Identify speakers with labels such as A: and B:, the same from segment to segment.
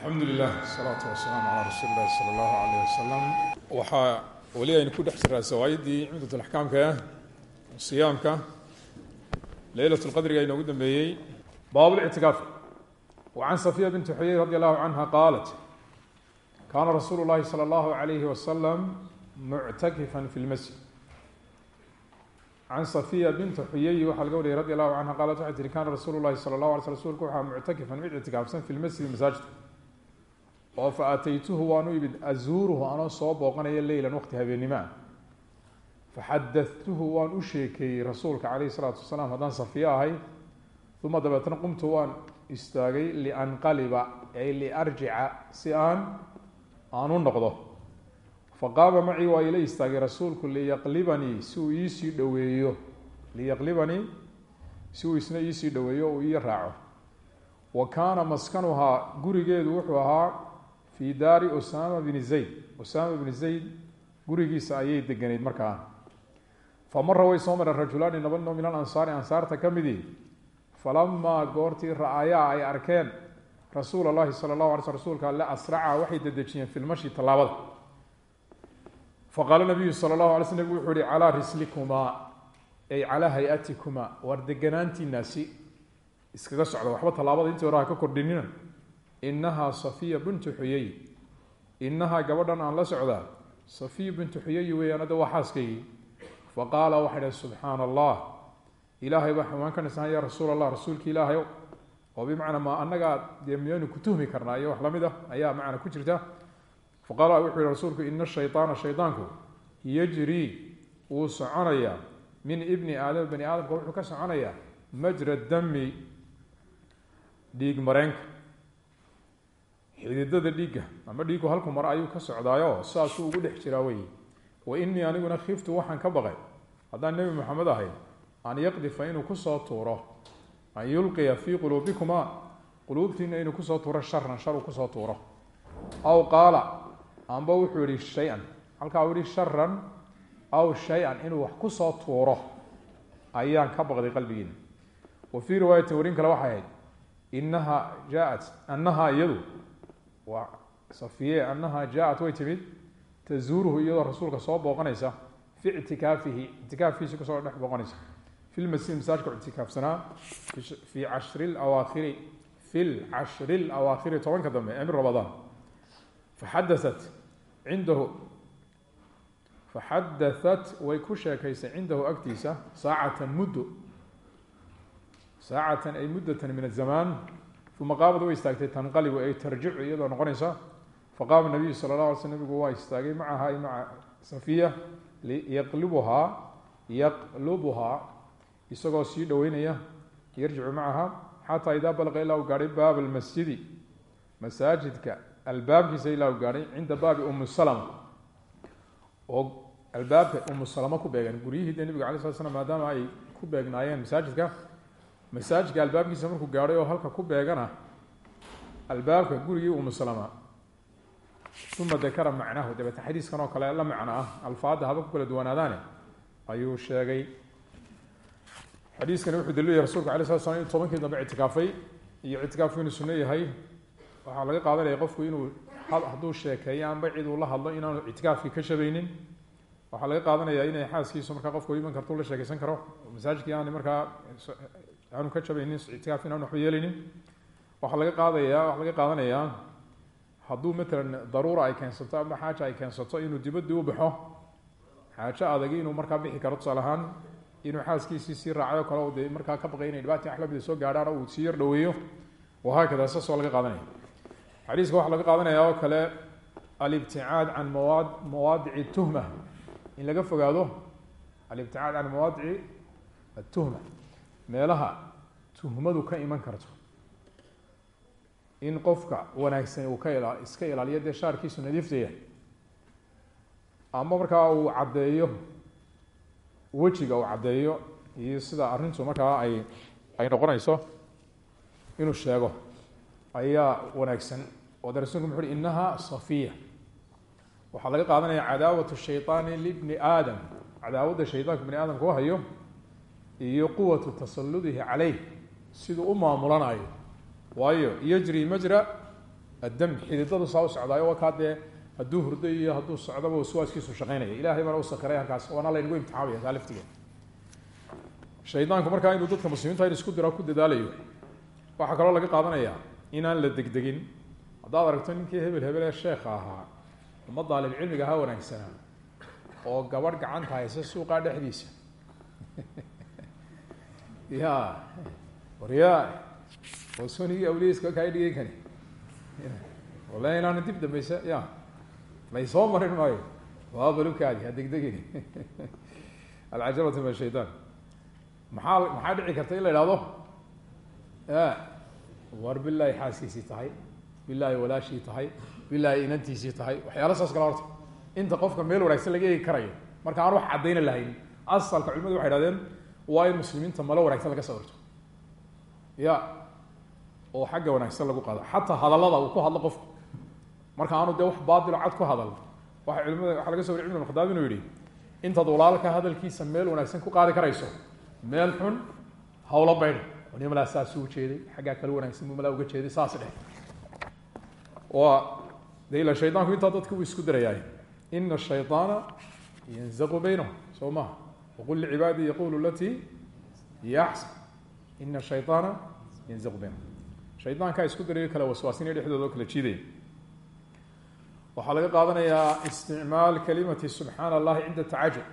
A: alxamdu lilah asalaatu wasalaamu calaa rasuuli illahi sala allahu alayh wasalam waxaa weli aynu ku dhex jiraa sawaayiddii cumdat alaxkaamka ah siyaamka leylat lqadriga inoogu dambeeyey. Baab lictikaaf wa can safiya binti xuyey radi allahu canha qaalat kaana rasuulu llahi sala allahu alayhi wasalam muctakifan fi lmasjid can safiya binti xuyey waxaa laga wariyay radi allahu canha qaalat waxay tihi kaana rasuulu llahi sala allahu alay sl rsulku waxaa muctakifan mid ictikaafsan fi lmasjidi masaajidka oo fa aataytuhu waan u imid azuuruhu anoo soo booqanaya leylan waqti habeenimaa faxadatuhu waan u sheekeeyey rasuulka calayhi salaatu wasalaam haddaan safiyo ahay uma dabeetna qumtu waan istaagay lianqaliba ay liarjica si aan aan u noqdo faqaama macii waa ila istaagay rasuulku liyaqlibanii si uu iisii dhoweeyo liyaqlibanii si uu isna iisii dhoweeyo uu ii raaco wa kaana maskanuhaa gurigeedu wuxuu ahaa fi daari usama bni zayd. Usama bni zayd gurigiisa ayay deganeyd markaa. Fa mara way soo mareen rajulaani laba noo min alansaari. Ansaarta ka midii falamaa goortii ra'ayaa ay arkeen rasuul allahi sala allahu alay sl rsulka alle asraca waxay dedejiyeen fi lmashi tallaabada. Faqaala nabiyu sala allahu alay sl nabig wuxuu yihi calaa rislikumaa ay calaa hay'atikumaa waar deganaantiinaasi iskaga socda waxba tallaabada intii hore ka kordhinina inahaa safiya bintu xuyey inahaa gabadhan aan la socdaa safiya bintu xuyey weeyaan hadda waa xaaskaygii fa qaala waxay dhahay subxaana allah ilaahay baa xumaan ka nisan ya rasuul allah rasuulka ilaahayow oo bimacnaa ma annagaa dee miyaynu ku tuhmi karnaa iyo wax la mid ah ayaa macna ku jirta? Fa qaala wuxuu rasuulku ina shayطaana shaydaanku yajrii wuu soconayaa min ibni aadama bani aadamka wuxuu ka soconayaa majra dami dhiig mareenka xididada dhiigga ama dhiiggu halku mar ayuu ka socdaayo saasuu ugu dhex jiraa wey wa inii aniguna khiftu waxaan ka baqay. Haddaan nebi moxamed ahay an yaqdifa inuu ku soo tuuro an yulqiya fii quluubikumaa quluubtiina inuu ku soo tuuro sharan shar uu ku soo tuuro. Aw qaala amba wuxuu yihi shay-an. Halkaa uu yihi sharan aw shay-an inuu wax ku soo tuuro. Ayaan ka baqday qalbigiina. Wa fii riwaayatin warin kale waxay ahayd inaha jaaat anaha iyadu waa safiye anaha jaa-at way timid. Tazuuruhu iyadoo rasuulka soo booqanaysa fi ictikaafihi ictikaafkiisi ku soo dhex booqanaysa. Fi lmasjid masaajka ictikaafsanaa fi cashri lawaakhiri fi lcashri lawaakhiri tobanka dambe ee min ramadaan faxadaat cindahu faxadaat way ku sheekaysay cindahu agtiisa saacatan muddo saacatan ay muddatan min azamaan uma qaamad way istaagtay tanqalibu ay tarjicu iyadoo noqonaysa. Faqaama nabiyu sala la alay sl nabigu waa istaagay macaha ay maca safiya yaqlibuhaa yaqlubuhaa isagoo sii dhoweynaya yarjicu macaha xataa idaa balaqa ilaa u gaadhay baab almasjidi masaajidka albaabkiisa ilaa u gaadhay cinda baabi umu salama. Oo albaabka umu salama ku beegan guryihii dee nabiga alay slat ay ku beegnaayeen masaajidka masaajidka albaabkiisa markuu gaadhay oo halka ku beegana albaabka gurigii umu salama uma dakara macnahu dabeete xadiiskan oo kale la macno ah alfaadda haba ku kala duwanaadaane ayuu sheegay. Xadiiskani wuxuu daliilaya rasulka alay slat slam inuu tobankii dambe ictikaafay iyo ictikaafku inuu sunno yahay. Waxaa laga qaadanaya qofku inuu hadduu sheekeeyo amba cid uu la hadlo inaanu ictikaafkii ka shabaynin. Waxaa laga qaadanaya inay xaaskiisu markaa qofku iman karto la sheekeysan karo. Masaajidkii aana markaa aanu ka jabaynin ictikaaf in aan waxba laga qaadayaa waxaa laga qaadanayaa hadduu matalan daruura ay keensato ama xaaja ay keensato inuu dibadii u baxo xaajo adagi inuu markaa bixi karo tusaale ahaan inuu xaaskiisii sii raacayo kale dee markaa ka baqay inay dhibaati axlamida soo gaadhaan uu sii yar dhoweeyo wahaakada saas waa laga qaadanaya. Xadiiska waxaa laga qaadanaya oo kale alibticaad can mawaad mawaadici tuhma. In laga fogaado alibticaad can mawaadici atuhma meelaha tuhmadu ka iman karto. In qofka wanaagsan uu ka ila iska ilaaliyo dee shaarkiisu nadiiftaya ama markaa uu caddeeyo wejiga uu caddeeyo iyo sida arrintu markaa ay ay noqonayso inuu sheego ayaa wanaagsan. Oo de rasulku muxu uhi inaha safiya. Waxaa laga qaadanaya cadaawatu shayطaani libni aadam. Cadaawadda shaydaanku bani aadamka u hayo iyo quwatu tasaludihi caleyh siduu u maamulanayo. Waayo yajri majra addam xididadu saa u socdaayo waa kaa dee hadduu hurdo iyo hadduu socdaba waswaaskiisu shaqeynaya ilahay baana u sakiray halkaas waana laynagu imtixaamaya taa laftigeed shaydaanku markaa inuu dadka muslimiinta in isku dira ku dadaalayo waxaa kaloo laga qaadanayaa inaan la degdegin. Haddaad aragto ninkii hebel hebel ee sheekha ahaa uma daalibcilmiga ahaa wanaagsanaa oo gabadh gacanta haysa suuqaa dhexdiisa ya warya oo sonigii awliyska kaa dhigay kani wallahi inaana dib dambeysa ya. Laysoo marin maayo waa balukaadi ha degdegin alcajalatu min ashaytaan maxaa maxaa dhici karta in la ihahdo war bilaahi xaaskiisii tahay bilaahi walaashii tahay bilaahi inantiisii tahay waxyaala saas kala horta inta qofka meel wanaagsan laga eegi karayo marka aan wax caddayna lahayn asalka culimadu waxay hahdeen waa in muslimiinta malo wanaagsan laga sawirto ya oo xagga wanaagsan lagu qaado. Xataa hadallada uu ku hadlo qofku. Marka aanu dee wax baatilo cad ku hadal waxa culimada waxaa laga so wari ibn khadaab inuu yihi intaad walaalka hadalkiisa meel wanaagsan ku qaadi karayso meel xun hawlo baydh ni malaa saasuu ujeeday xaggaa kala wanaagsan buu malaa uga jeeday saas dheh waa de shaydaanku intaa dadka isku darayaay ina shayطaana yanzaqu baynahum soo waqul licibaadii yaqulu latii axsan ina shayطaana yanzaqu baynahum shaydaankaa isku darayo kala waswaasinaya dhexdooda oo kala jiidaya waxaa laga qaadanayaa isticmaal kalimati subxaana allahi cinda tacajub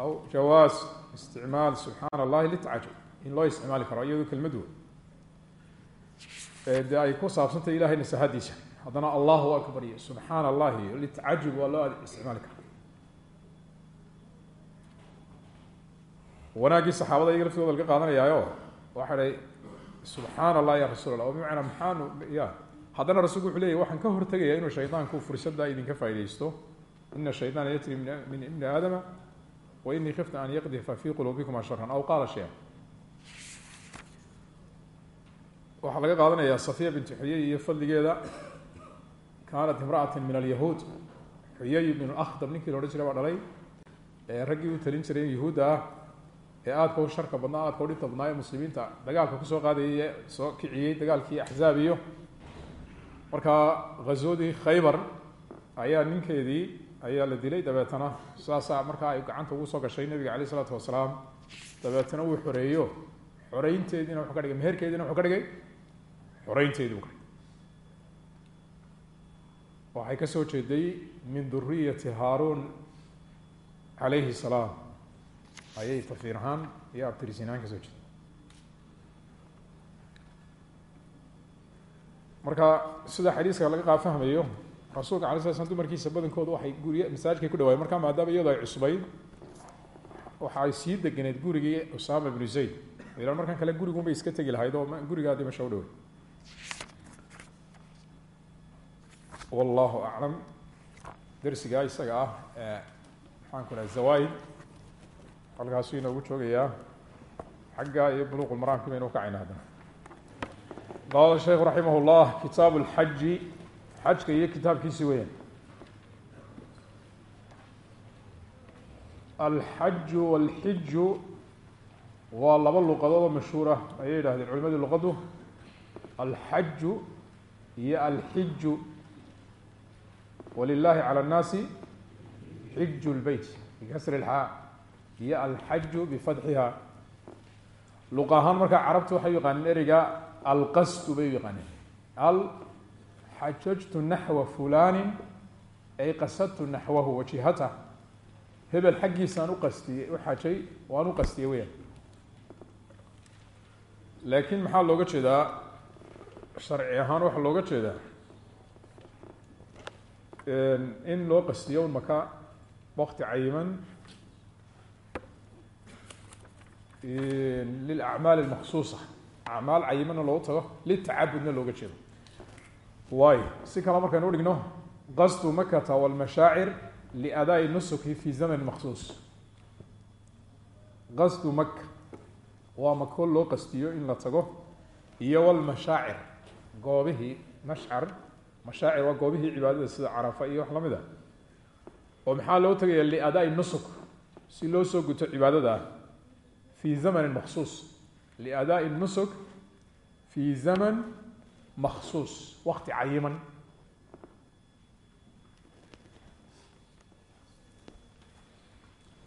A: aw jawaaz isticmaal subxaana allahi litacajub in loo isticmaali karo iyadoo kelmadu dee ay ku saabsantahy ilahay nasahadiisa haddana allahu akbar iyo subxaana allahi litacajub waa loo isticmaali kara wanaaggii saxaabada iyaga laftooda laga qaadanayaayo waxa dhay subxaana allah ya rasuul allah bimacnaa maxaanu ya haddana rasulku wuxuu leyahy waxaan ka hortegaya inuu shaydaanku fursadda idinka faa'idaysto ina shayطaana yatri min ibni aadama wa inii khifta an yaqdifa fi quluubikuma sharan aw qaala shaya waxaa laga qaadanayaa safiya bintu xuyay iyo fadligeeda kaanat imra'ata min alyahuud. Xuyay bn akhdab ninkii la odhan jiray dhalay ee raggii u talin jiray yahuudda ah ee aadka u sharka badnaa aadka u dhinta badnaa ee muslimiinta dagaalka ku soo qaadayay ee soo kiciyey dagaalkii axzaab iyo markaa ghazoodii khaybar ayaa ninkeedii ayaa la dilay dabeetana. Saasaa markaa ay gacanta ugu soo gashay nabiga caleyh isalaatu wasalaam dabeetana uu xoreeyo. Xoreynteediina wuxuu ka dhigay meherkeediina wuxuu ka dhigay xoreynteedii u ka dhigay. Waxay ka soo jeeday min duriyati haaruun calayhi salaam ayay ahaan iyo abtirisiin ahaan ka soo jeeday marka sida xadiiska laga qaa fahmayo rasuulka alay sla slam dumarkiisa badankooda waxay guriya masaajidkay ku dhawaayeen markaa maadaama iyadoo ay cusbayd waxa ay sii deganeed gurigii usama bnu zayd. Ilaan markan kale gurigun bay iska tegi lahayd oo gurigaadii masha u dhawey wallahu aclam. Darsigaa isaga ah ee maxaan ku dhaha zawaaid halkaasuu inoogu joogayaa xagga iyo buluq lmaraamki baynu ukacayna haddana qaala sheikhu raximah llah kitaabu lxaji xajka iyo kitaabkiisi weyaan alxaju walxiju waa laba luqadood oo mashhuur ah ayay yidhahdeen culimadii luqaddu alxaju iyo alxiju walilahi calى اnnaasi xiju lbeyt bikasri اlxaa iyo alxaju bifatxiha luqa ahaan markaa carabtu waxay u yaqaaneen ereyga alqasdu bay u yaqaaneen al xajajtu naxwa fulani ay qasadtu naxwahu wajihatah hebel xaggiisaan uqastiyey u xajay waan u qastiyey weyaan laakiin maxaa looga jeedaa? Sharci ahaan waxaa looga jeedaa in loo qastiyo maka wakti cayiman lilacmaal almaksuusa acmaal cayimana loogu tago litacabudna looga jeedo waayo si kale markaynu dhigno qasdu makata walmashaacir liadaa'i nusuki fi zaman maksuus qasdu maka waa mako loo qastiyo in la tago iyo walmashaacir goobihii mashcar mashaacir waa goobihii cibaadada sida carafa iyo wax la mid a oo maxaa loo tagaya liadaa'i nusuk si loo soo guto cibaadada في زمن مخصوص. لأداء النسك في زمن مخصوص. وقت عيما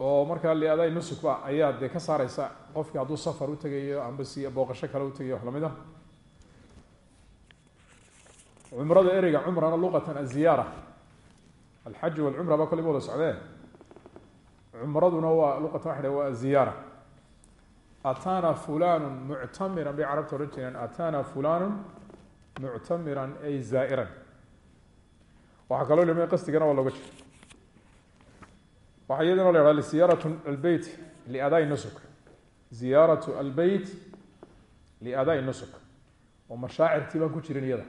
A: oo markaa liadaa nusuk ba ayaa de ka saareysa qofkii hadduu safar u tegayo amba booqasho kale u tegayo wax la mid ah cumrada ereyga cumrana luqatan aziyaara alxaju walcumra baa kolley ba wada socdee cumraduna waa luqatan waxa dha waa aziyaara atana fulanu muctamiran bay carabta odhan jireen atana fulanu muctamiran ay zaa'iran waxaa kaloo limay qasdigana waa looga jira waxaa iyadana la yhahda ziyaarat albeyt liadaa nusuk ziyaaratu albeyt liadaa nusuk oo mashaacirtii baan ku jirin iyada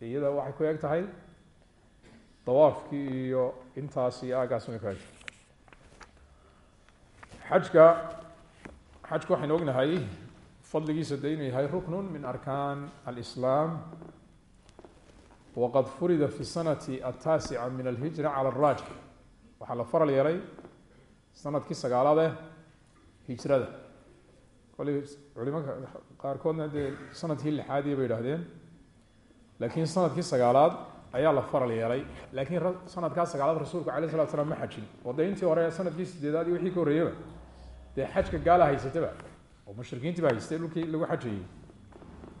A: iyada waxay ku eg tahay dawaafkii iyo intaas iyo aagaas ku eg xajka xajka waxaynu ognahay fadligiisa de inuu yahay ruknu min arkaan alislaam. Waqad furida fi sanati ataasica min alhijra cala araajix waxaa la faral yeelay sannadkii sagaalaade hijrada. Koley culimaka qaarkoodna dee sannadkii lixaadiya bay idhahdeen laakiin sannadkii sagaalaad ayaa la faral yeelay. Laakiin sanadkaa sagaalaad rasuulku alay slat slam ma xajin. Oo hore sannadkii sideedaad iyo wixii ka horreeyaba dee xajka gaala haysataba oo mushrikiintii ba haystay dhulkii lagu xajayey.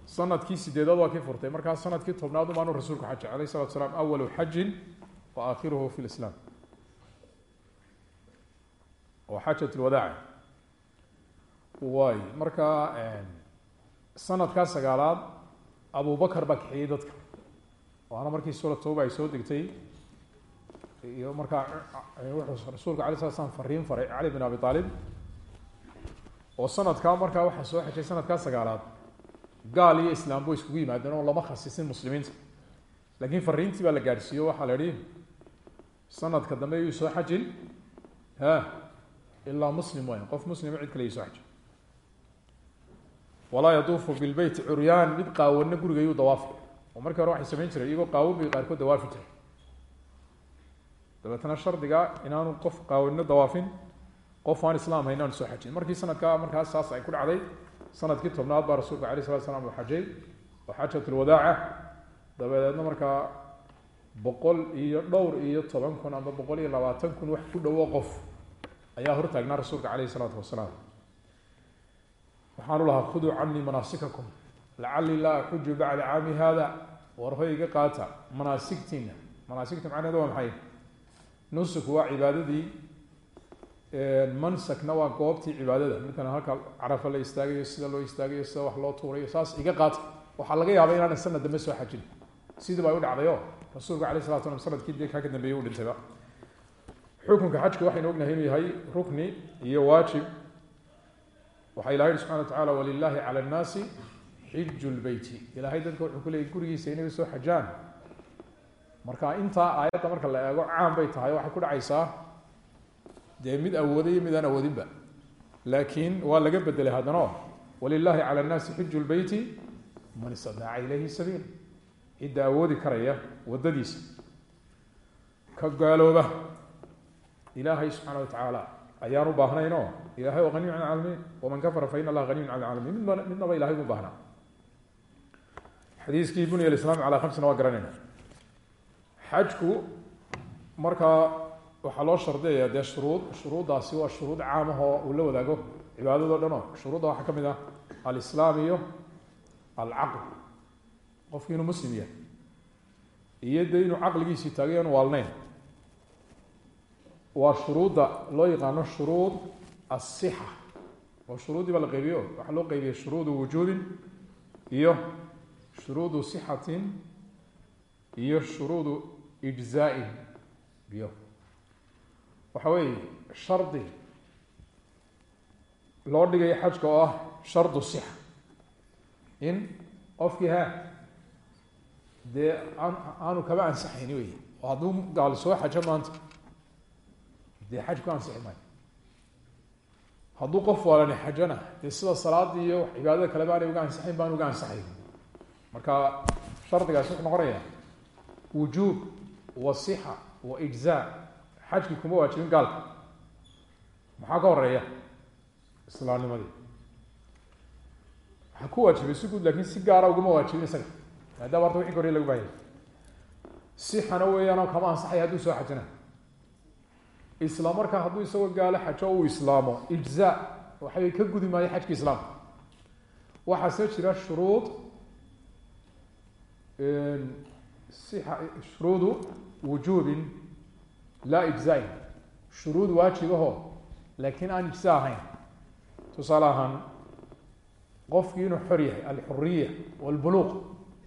A: Sanadkii sideedaad waa kii furtay markaa sannadkii tobnaad umaanu rasuulku xajay alayh salatu salaam awalu xajin wa aakhiruhu fi lislaam oo xajat lwadaaca waay markaa sanadkaa sagaalaad abubakar baa kaxiyey dadka. Waana markii suura tooba ay soo degtay iyo markaa wuxuu rasuulku alay slat slam fariin faray cali bin abi aalib oo sanadkaa markaa waxaa soo xejay sanadkaa sagaalaad gaal iyo islaambo iskugu yimaadeen oo lama khasisin muslimiinta. Laakiin fariintii baa la gaadhsiiyo waxaa la idhi sanadka dambe yuu soo xajin. Ha ilaa muslim waay qof muslima cid kale yu soo xajin. Walaa yaduufu bilbeyt curyaan mid qaawanna guriga yuu dawaafi oo markii hore waxay samayn jireen iyagoo qaawan bay qaarkood dawaafi jiray dabeetna shardiga inaanu qof qaawanno dawaafin qof aan islaam hayn aan soo xajin. Markii sanadkaa markaas saas ay ku dhacday sannadkii tobnaad baa rasuulka alay slat slam uu xajay oo xajat lwadaaca dabadeedna markaa boqol iyo dhowr iyo toban kun ama boqol iyo labaatan kun wax ku dhowo qof ayaa hortaagnaa rasuulka aleyh isalaatu wasalaam. Waxaanu lahaa khuduu canii manaasikakum lacalii laa axuju bacda caami hada warhoy iga qaata manaasigtiina manaasigta macnaheeda waa maxay? Nusuk waa cibaadadii mansakna waa goobtii cibaadada. Midkan halka carafa la istaagayo sida loo istaagayo sida wax loo tuurayo saas iga qaata waxaa laga yaaba inaanan sanad dambe soo xajin. Sidii ba u dhacday o rasuulka alay slat sannadkii de kaa ka dambeeyey u dhintayba. Xukunka xajka waxaynu ognahay inuu yahay rukni iyo waajib. Waxaa ilaha yihi subxana wa tacala walilahi cala annaasi xiju lbeyti ilahay dadka wuxuu ku leeyay gurigiisa inay soo xajaan. Marka intaa aayadda marka la eego caan bay tahay waxay ku dhacaysaa dee mid awooday iyo mid aan awoodinba. Laakiin waa laga bedelay haddana walilahi cala annaasi xiju lbeyti man istadaaca ilayhi sabiil. Cidda awoodi karaya waddadiisa. Ka gaalooba ilaahay subxaana wa tacaala ayaan u baahnayn oo ilahay waa haniyun can caalamiin waman kafara fa ina allaha haniyun can caalamiin midba midnaba ilahay mu baahnaa. Xadiiskii bunya alislaam calaa khamsina waa garanayna xajku markaa waxaa loo shardiyaya dee shuruud. Shuruuddaasi waa shuruud caamah oo uu la wadaago. Cibaadado dhan oo shuruudda waxaa ka mid ah alislaam iyo alcaql. Qofki inuu muslim yahay iyo de inuu caqligiisii taagay aan waalnayn. Waa shuruudda loo yaqaano shuruud asixa oo shuruuddii baa la qeybiyo waxaa loo qeybiyay shuruudu wujuudin iyo shuruudu sixatin iyo shuruudu ijzaain biyo waxa weeye shardi loo dhigayo xajka oo ah shardu sixa. In qofkii ha dee aan aanu kaba ansaxayni wey oo hadduu gaal soo xajo maanta. Dee xaj ku ansixi maayo. Hadduu qof waalani xajona dee sida salaadii iyo cibaadada kaleba aanay uga ansaxayn baan uga ansaxay marka shardigaasi wuxuu noqonayaa wujuub wa sixa wa ijzaa xajkii kuma waajibin gaalka. Maxaa ka horreeya islaamnimadii waxaa ku waajibay si guud laakiin si gaara uguma waajibin isaga. Maadaama horta wixii ka lagu baahayay sixana weeyaanoo kama ansaxaya hadduu soo xajana isla markaa hadduu isagoo gaalo xajo uu islaamo. Ijzaa waxay ka gudi maayo xajki islaamka waxaase jira shuruud sixa shuruudu wujuubin laa ijzaain shuruud waajibaho laakiin aan ijza ahayn tusaale ahaan qofkii inuu xor yahay alxuriya walbuluuq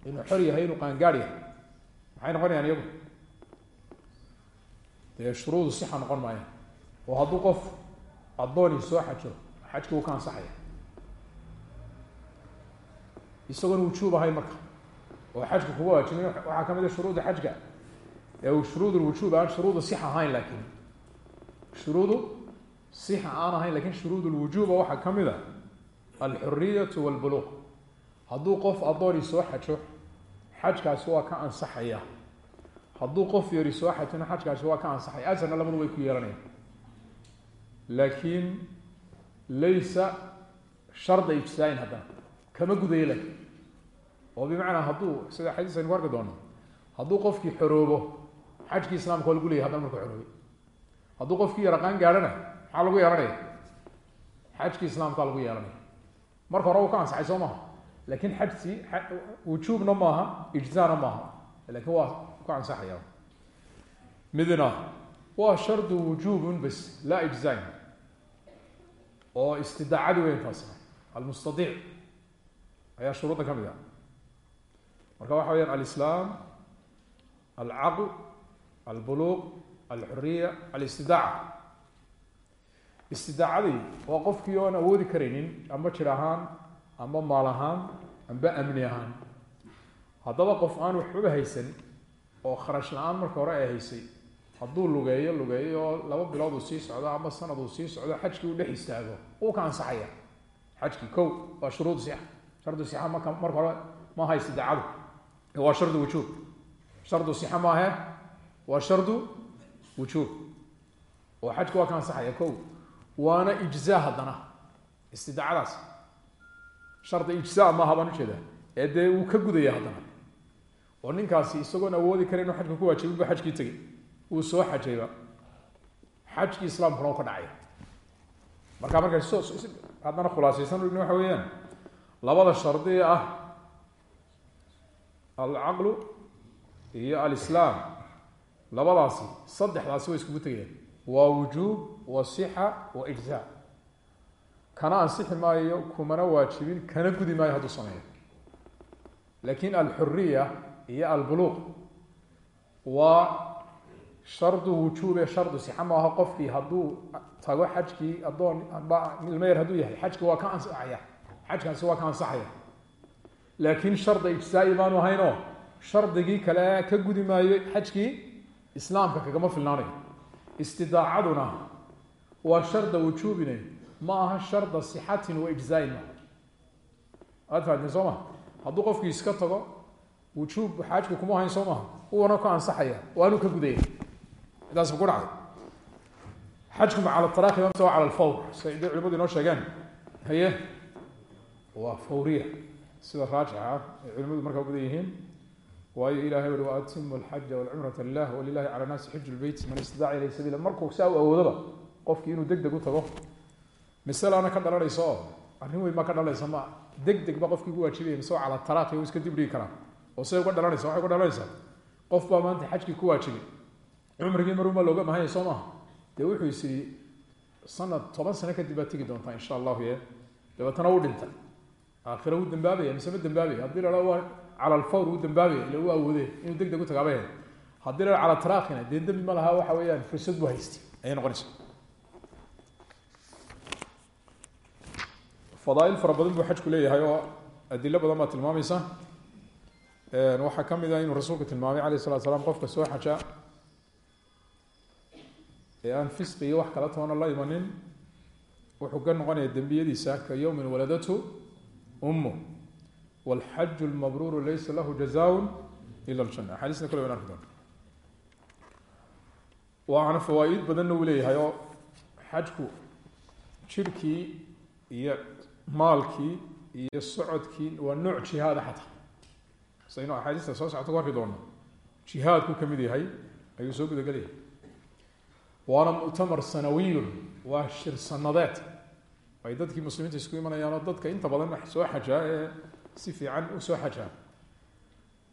A: inuu xor yahay inuu qaangaar yahay maxay noqonayaan iyagu dee shuruudu sixa noqon maayaan oo hadduu qof addooni soo xajo xajki uu ka ansaxaya isagoon wujuub ahayn marka oo xajka kuga waajibay waxaa ka mid a shuruuda xajka shuruud lwujuub aan shuruudu sixa ahayn laakiin shuruudu sixa aan ahayn laakiin shuruud lwujuuba waxaa ka mid a alxuriyatu walbuluuq hadduu qof addooni soo xajo xajkaasi waa ka ansaxaya. Hadduu qof yari soo xajona xajkaasi waa ka ansaxaya. Asarna labadu way ku yeelanayaan. Laakiin laysa sharda haddana. Kama gudayo oo bimacnaa hadduu sida xadiis aynu ku arki doono hadduu qofkii xoroobo xajkii islaamka waa lagu leyahy haddana marku xoroobay hadduu qofkii yara qaan gaadhana maxaa lagu yeelanaya? Xajkii islaamkaa lagu yeelanaya. Marka hore uu ka ansaxay soo maaha. Lakin xajsi wujuubna maaha ijzaana maaha. Lakin waa ku ansaxaya midna waa shardu wujuubun bas laa ijzaain oo istidaacadi weyn taasna almustadiic. Ayaa shuruudda ka mid ah. Marka waxa weyaan alislaam alcaql albuluuq alxuriya alistidaaca istidaacadii waa qofkii oon awoodi karaynin amba jir ahaan amba maal ahaan amba amni ahaan haddaba qof aan waxbaba haysan oo kharash la'aan marka hore ay haysay hadduu lugeeyo lugeeyo oo laba bilood uu sii socdo ama sanad uu sii socdo xajkii uu dhex istaago uu ka ansaxaya xajkii ko waa shuruud sixa shardu sixa marka marka hore maaha istidaacadu waa shardu wujuub shardu sixa maahe waa shardu wujuub. Oo xajki waa ka ansaxaya ko waana ijzaa haddana istidaacadaas. Shardi ijzaa maaha baan ujeeda ee dee wuu ka gudaya haddana. Oo ninkaasi isagoon awoodi kara inu xajka ku waajibin bu xajkii tegay uu soo xajayba xajkii islaamkuna u ka dhacaya marka marka so haddana khulaasaysan igna waxa weeyaan. Labada shardi ah alcaqlu iyo alislaam labadaasi saddexdaasi way iskugu tegayaan waa wujuub wa sixa wa ijzaa kana ansixi maayo kumana waajibin kana gudi maayo hadduu sameeyo. Lakin alxuriya iyo albuluuq waa shardu wujuube shardu sixa. Maaha qofkii hadduu tago xajkii addoon amba ilmo yar hadduu yahay xajki waa ka ansaxaya. Xajkaasi waa ka ansaxaya. Laakin sharda ijzaa-i baanu ahaynoo shardigii kale ka gudi maayo xajkii islaamka kagama filnaanayo istidaacaduna waa sharda wujuubine. Ma aha sharda sixatin wa ijzaain ma aad fahateen soo maha hadduu qofkii iska tago wujuub xaajku kuma ahayn soo maha uwana ka ansaxaya waanuu ka gudaya intaas ku dhacday? Xajku ma cala taraakhi mise waa cala alfawr siday culimadu inoo sheegeen. Haye? Waa fawriya. Sida raajixa ah ay culimadu markaa ubadan yihiin waayo ilahay ui waatimu alxaja walcumrata lilah walilahi cala naasi xiju lbeyt man istidaaca ilayh sabiila. Markuu saa u awoodaba qofkii inuu deg deg u tago. Masalana ka dhalanaysa oo arrin weyn baa ka dhalanaysa ma deg deg ba qofkii ugu waajibaya mise cala taraakhi u iska dibdhigi karaa oo siday uga dhalanaysa waxay uga dhalanaysaa. Qof baa maanta xajkii ku waajibay cumrigii marunbaa looga mahanya soo maha dee wuxuu is sanad toban sano kadib baad tegi doontaa insha allahu ye dabeetana u dhintay. Aakhira wuu dambaabaya mise ma dambaabaya? Haddii la waa cala alfawr wuu dambaabaya ila u awoode inuu deg deg u tagaaba he haddii la cala taraakina dee dembi ma laha waxa weeyaan fursad buu haystay ayay noqonaysa fadaail fara badan buu xajku leeyahay oo adilo badan baa tilmaamaysa waxaa ka mid ah inuu rasuulku tilmaamay alayh salatu slam qofka soo xaja ee aan fisqi iyo wax kala toona la imanin wuxuu ka noqonaya dembiyadiisa ka yowmin waladatu ummu wاlxaju lmabruuru laysa lahu jazaaء ila اljana axaadiisna kule wan arki doona waxaana fawaa-id badanna uu leeyahay oo xajku jirhkii iyo maalkii iyo socodkii waa nooc jihaada xataa saynu axaadiista soo socota ku arki doona jihaadku kamid yahay ayuu soo gudagelaya waana muctamar sanawiyun waa shir sanadeed ay dadkii muslimiinta isku imanayaan oo dadka inta badan soo xajaa ee si fiican u soo xajaa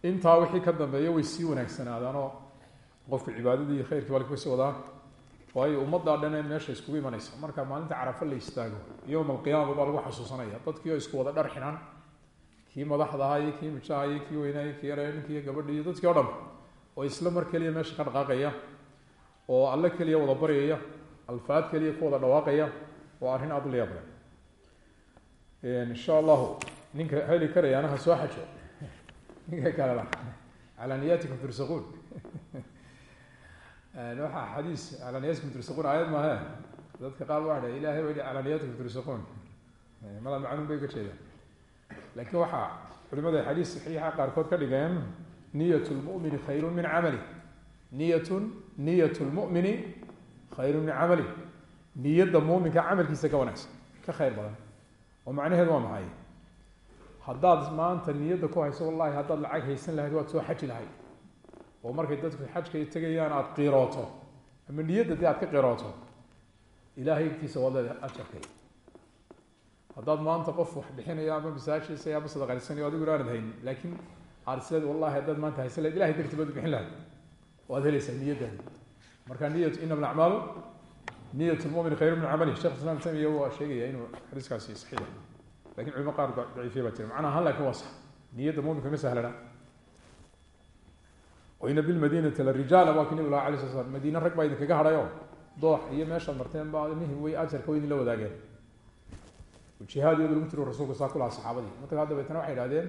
A: intaa wixii ka dambeeya way sii wanaagsanaadaanoo qofku cibaadadii iyo khayrkii baa ka sii wadaa. Waayo ummaddaa dhan ee meesha iskugu imanaysa. Marka maalinta carafa la istaago yowma alqiyaama baa lagu xasuusanaya. Dadkii oo isku wada dhar xinan kii madaxda ahaa iyo kii mijaha iyo kii weynaayo kii yaree ninkii iyo gabadhii iyo dadkii o oo isla mar keliya meesha ka dhaqaaqaya oo alle keliya wada baryaya alfaad keliya ku wada dhawaaqaya waa arrin aada leh insha allahu ninka heli karayaana ha soo xajo. Ninka kalena calaa niyaatikum tursaquun waxaa xadiis calaa niyaatikum tursaquun aayad maahe dadka qaar waa dha ilahay ba yihi calaa niyaatikum tursaquun mala macnuun bay uga jeedaan laakiin waxaa culimada xadiis saxiixa qaarkood ka dhigeen niyat lmumini khayru min camali. Niyatun niyat lmumini khayru min camali. Niyadda muuminka camalkiisa ka wanaagsan. Ka khayr badan. Oo macnaheedu waa maxay haddaad maanta niyadda ku hayso wallahi haddaad lacag haysan lahayd waad soo xaji lahayd. Oo markay dadku xajka tegayaan aada qirooto. Ama niyadda dee aad ka qirooto. Ilahay agtiisa waad leedahay ajarkay haddaad maanta qof wax bixinaya ama masaajisa ama sadaqaysanay adigu aanad laakiin aad isleed wallahi haddaad maanta haysan lahayd ilahay darti baad bixin lahayd. Waad helaysaa niyaddaadi marka niyat inama alacmaalu niyat lmumin khayru min camali shekh islam tamiya waa sheegaya inuu xadiiskaasi saxiix laakiin culimo qaar daciifiya baa jira. Macna ahaan laakiin waa sax. Niyadda sahlana. Waina bilmadinati larijaala waa kii nabig lah alay sla slam madiine rag baa idinkaga hadhayo iyo meeshaad marteen baa mihim way ajarka way idin la wadaageen. Jihaad iyado lagu tiro rasulka saa ku lahaa saxaabadii marka dabeetana waxay ihahdeen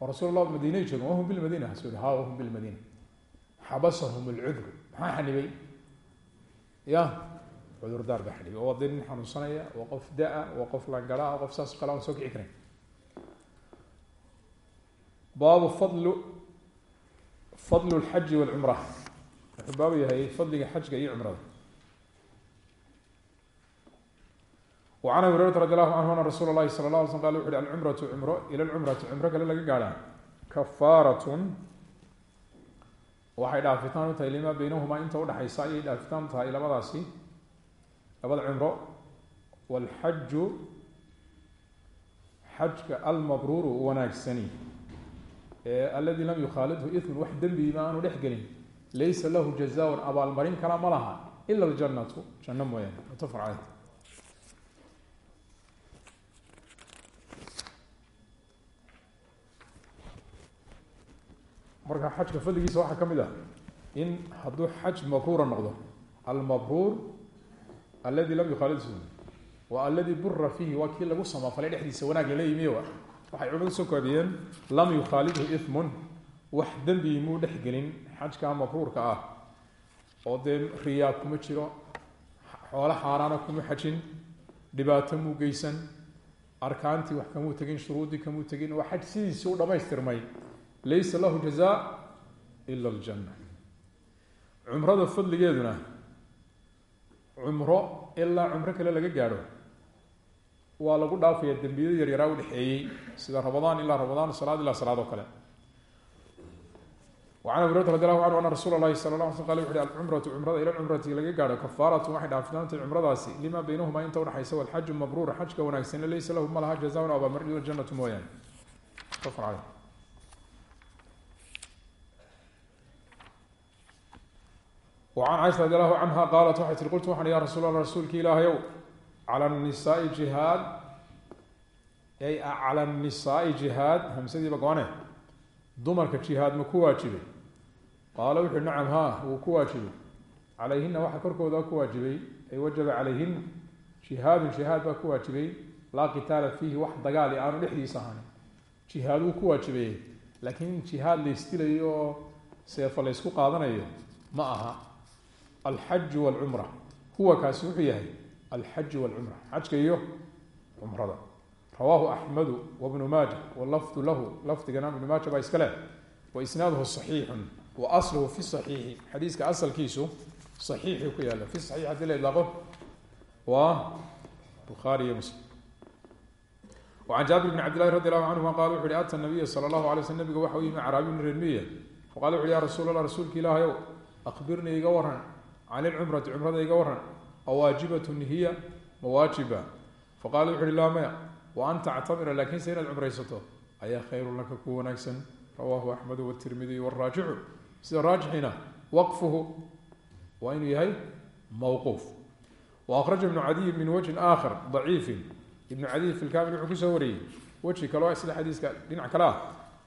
A: oo rasul allah madiinay joogen wahum bilmadina hasu ha wahum bilmadina xabasahum alcudru maxaa xanibay? Ya cudurdaar baa xanibay waa dee nin xanuunsanaya waa qof da-a waa qof langara waa qof saas o kale aan soo kici karan baabu fadlu fadlu lxaji walcumra wuxuu baabu yahay fadliga xajka iyo cumrada وعn abi هuريرة رضي الله عنه أن رsuل الlahi صلى الله علي sلم qال وxu uhi alcمرaة cمro ilى الcمرaةi cمro kale laga gaadhaa kafaaraة waxay dhaafitaan u tahay lima beynahumaa inta udhaxaysa ayay dhaafitaan u tahay labadaasi labada cumro walxaju xajka almabruuru u wanaagsani ee aladii lam yukhaalidhu imun wax dembiiba aanu dhex gelin. Laysa lahu jazaawan abaalmarin kala ma laha ila aljanatu janno mooyaane. Mutafaq marka xajka fadligiisa waxaa ka mid ah in hadduu xaj mabruura noqdo almabruur aladi lam yukhaalid wa aladi bura fiihi waa kii lagu samafalay dhexdiisa wanaag lala yimiy waxay culimadu soo koobiyeen lam yukhaalidhu iثmun wax dembi muu dhex gelin xajka mabruurka ah oo dee riyaa kuma jiro xoolo xaaraana kuma xajin dhibaato muu geysan arkaantii wax kamuu tegin shuruuddii kamuu tegin waa xaj sidiisii u dhamaystirmay laysa lahu jaza ila aljanna cumrada fadligeeduna cumro ilaa cumro kale laga gaadho. Waa lagu dhaafaya dembiyada yaryaraa udhexeeyey sida ramadaan ilaa ramadaan salaad ilaa salaad oo kale. An abi hurata radi allahu anhu ana rasuula lahi sala la ala sl qal wuxu uhi alcumratu cumrada ila cumrati laga gaaro kafaaratun waxay dhaafitaantay cumradaasi lima baynahumaa inta udhexaysa walxaju mabruur xajka wanaagsanna laysa lahu malaha jazaun abaamarila janatu mooyaane. an caiشha radi allahu canha qaalat waxay tii qultu waxaan ya rasul alla rasuulki ilaahayow cala nisaai jihaad ay cala annisaai jihaad hamsadiiba go-ane dumarka jihaad ma ku waajibay qaala wuxuuhi nacam ha wuu ku waajibay calayhina waxaa korkooda ku waajibay ay wajaba calayhin jihaadun jihaad baa ku waajibay laa qitaala fiihi wax dagaali aanu dhexdiisa ahanin jihaad wuu ku waajibayey laakiin jihaad laysdilayo oo seefo laysku qaadanayo ma aha alxaju walcumra. Huwa kaasi wuxuu yahay alxaju walcumra. Xajka iyo cumrada. Rawaahu axmedu wabnu maaja walafdu lahu lafdigana ibnu maaja baa iska leh. Wa isnaaduhu saxiixun wa asluhu fi saxiixi. Xadiiska asalkiisu saxiixii ku yaalla. Fi saxiix haddii la idlaaqo waa bukhaari iyo muslim. Wacan jaabir bn cabd llahi radi allahu canhuma qala wuxu uhi ata nabiya sala allahu alay slm nabiga waxa u yimi caraabiyu reermiya faqala wuxu ya rasuul allah rasuulka ilaahayow akbirnii iga waran can ilcumrati cumrada iga waran awaajibatun hiya mawaajiba faqala wuxu uhi laa maya wa an tactamira laakiinse inaad cumraysato ayaa khayrun laka ku wanaagsan rawahu axmedu watirmidiy waraajicu sida raajixina waqfuhu waa inuu yahay mawquuf wa akhraja ibnu cadiy min wajhin aakhar daciifin ibnu cadiy fi lkamil wuxuu ku soo wariyey weji kaleo isla xadiiska dhinac kale ah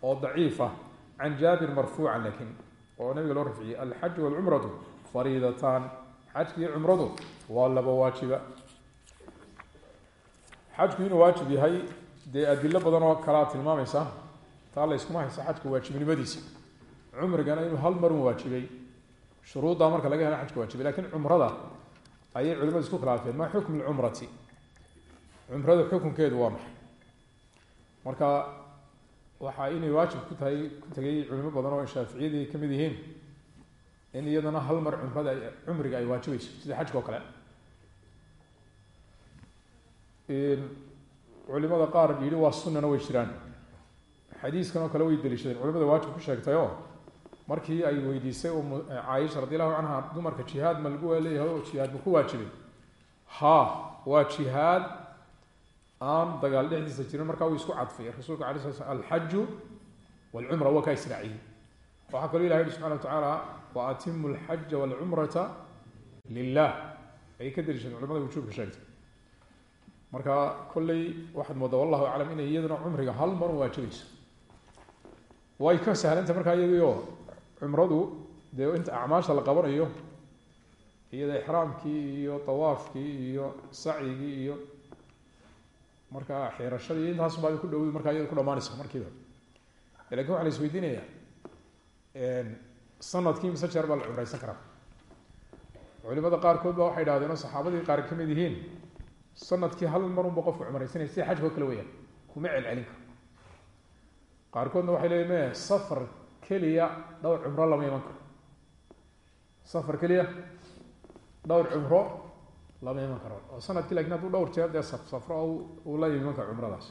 A: oo daciif ah can jaabir marfuucan laakiin oo nabiga loo rafciyey alxaju walcumratu fariidatan. Xajki iyo cumradu waa laba waajiba. Xajku inuu waajib yahay dee adilo badan oo kalea tilmaamaysa taa la yskuma haysa xajka waajibnimadiisa. Cumrigana inuu hal marun waajibay. Shuruuddaa marka laga hela xajka waajibay laakiin cumrada ayay culimadu isku khilaafeen. Maa xukm lcumrati cumrada xukunkeedu waa maxay? Marka waxa inay waajib ku tahay ku tegay culimo badan oo shaaficiyadii ka mid yihiin in iyadana hal mar cumrada cumriga ay waajibayso sida xajka oo kale. Culimada qaar yidhi waa sunana way jiraan. Xadiiskan oo kale way deliishadeen culimada waajib ku sheegtay oo markii ay weydiisay um caaisha radi allahu canha dumarka jihaad ma lagu leeyahay oo jihaad ma ku waajibay. Ha waa jihaad aan dagaal dhexdiisa jirin markaa uu isku cadfay. Rasuulka ala sla slam alxaju walcumra waa kaa israaciyey. Waxaa kaloo ilahay yihi subxana wa tacaala wa atimu alxaja walcumrata lilah ayay ka deliishadeen culimada wujuubka sheegtay. Marka kolley waxaad moodaa wallahu aclam inay iyaduna cumriga hal mar waajibayso way ka sahlantay markaa iyadiio cumradu dee inta acmaasha la qabanayo iyada ixraamkii iyo tawaafkii iyo sacyigii iyo markaa xirashadii iyo intaas baa ku dhow markaa iyada ku dhamaanaysa markiiba. Lakin waxa la isweydiinaya sannadkii mise jeer baa la cumraysan karaa. Culimada qaarkood ba waxay idhahdeen oo saxaabadii qaar ka mid yihiin sannadkii hal marunba qofku cumraysanaya sida xajka kale weyaan kuma celcelin karo. Qaarkoodna waxay leeyiin me safar keliya dhowr cumro lama iman karo. Safar keliya dhowr cumro lama iman karo. Oo sannadkii laakiin hadduu dhowr jeer dee safro uu la iman karo cumradaas.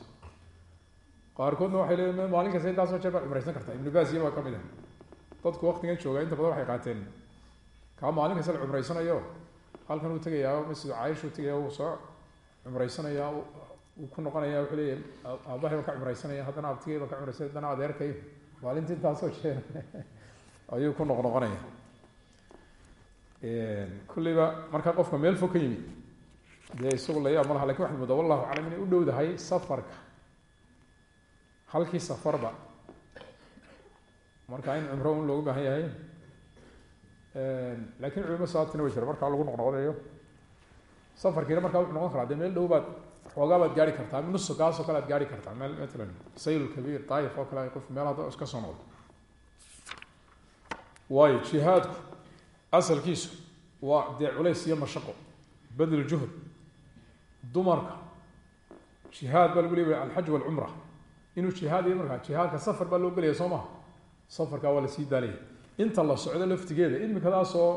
A: Qaarkoodna waxay leeyiin maalin kasta intaasoo jeer baad cumraysan kartaa ibnu basiya baa ka mid ah dadku waktigan jooga inta badan waxay qaateen. Kaa maalin kasta la cumraysanayo halkan uu tegayaa masjid caaisha uu tegaya uu soo cumraysanaya uu ku noqonaya wuxuu leeyahy aabahay baan ka cumraysanaya haddana abtigay baan ka cumraysanaya haddana adeerkay maalinta intaasoo jeer ayuu ku noq noqonaya kulleyba markaa qofka meel fog ka yimid dee isagu layaab ma laha laakiin waxad moodaa wallahu aclam inay u dhowdahay safarka. Halkii safarba marka in cumro un loogu baahan yahay. Lakin culimo saabtina way jira. Markaa lagu noqnoqonayo safarkiina markaa wuxuu noqon karaa dee meel dhow baad xoogaa baad gaari kartaa nusu kaasoo kale aad gaari kartaa. Meel matalan sayl kabiir daayif oo kale qof meel hadda iska soo noqdo. Waayo jihaadku asalkiisu waa dee culays iyo mashaqo badl juhd dumarka. Jihaad baa lagu leeya alxaj walcumra inuu jihaad iyo markaa jihaadka safar baa loo gelaya soo maha safarkaa waa la sii daalaya inta la socdo laftigeeda imikadaasoo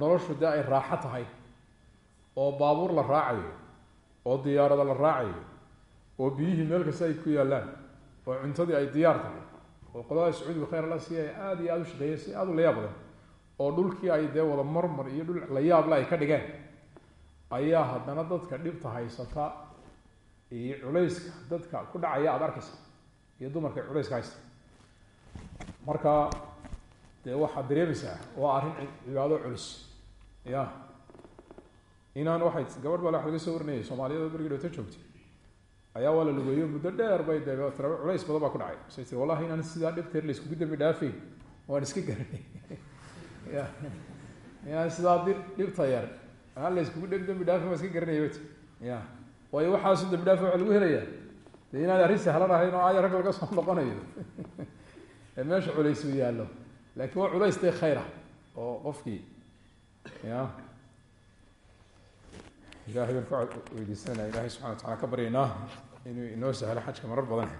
A: noloshu dee ay raaxo tahay oo baabuur la raacayo oo diyaarada la raacayo oo biyihii meel kasta ay ku yaallaan oo cuntadii ay diyaar tahay oo qolada sacuudiga khayr alla si ay aada iyo aada u shaqeeyeen si aada u layaab badan oo dhulkii ay dee wada marmar iyo dhul layaable ay ka dhigeen ayaa haddana dadka dhibta haysata iyo culayska dadka ku dhacaya aada arkaysa iyo dumarka culayska haysta marka dee waxaad dareemaysaa waa arrin cibaado culus. Ya. Inaan waxay gabadh baa laga soo warinayay soomaaliyada bergii dhowta joogtay. Ayaa waa la lugeeyo muddo dheer bay de tira culays badan baa ku dhacay. Say wallahi inaan sidaa dhibteer la iskugu dambi dhaafay waan iska garanay ya. Inaan sidaa dhibta yar aan la iskugu dhib dambi dhaafay waan iska garanaya bat ya. Waayo waxaasu dambi dhaafa waxa lagu helayaa. Dee inaan arrin sahlan ahayn oo aaya rag laga soo noqonayo ee meesha culays u yaallo. Laakiin waa culays dee khayra oo qofkii ya ilahay baan ka weydiisanayna ilahay subxana wa taala ka baryaynaa inuu inoo sahlo xajka marar badan.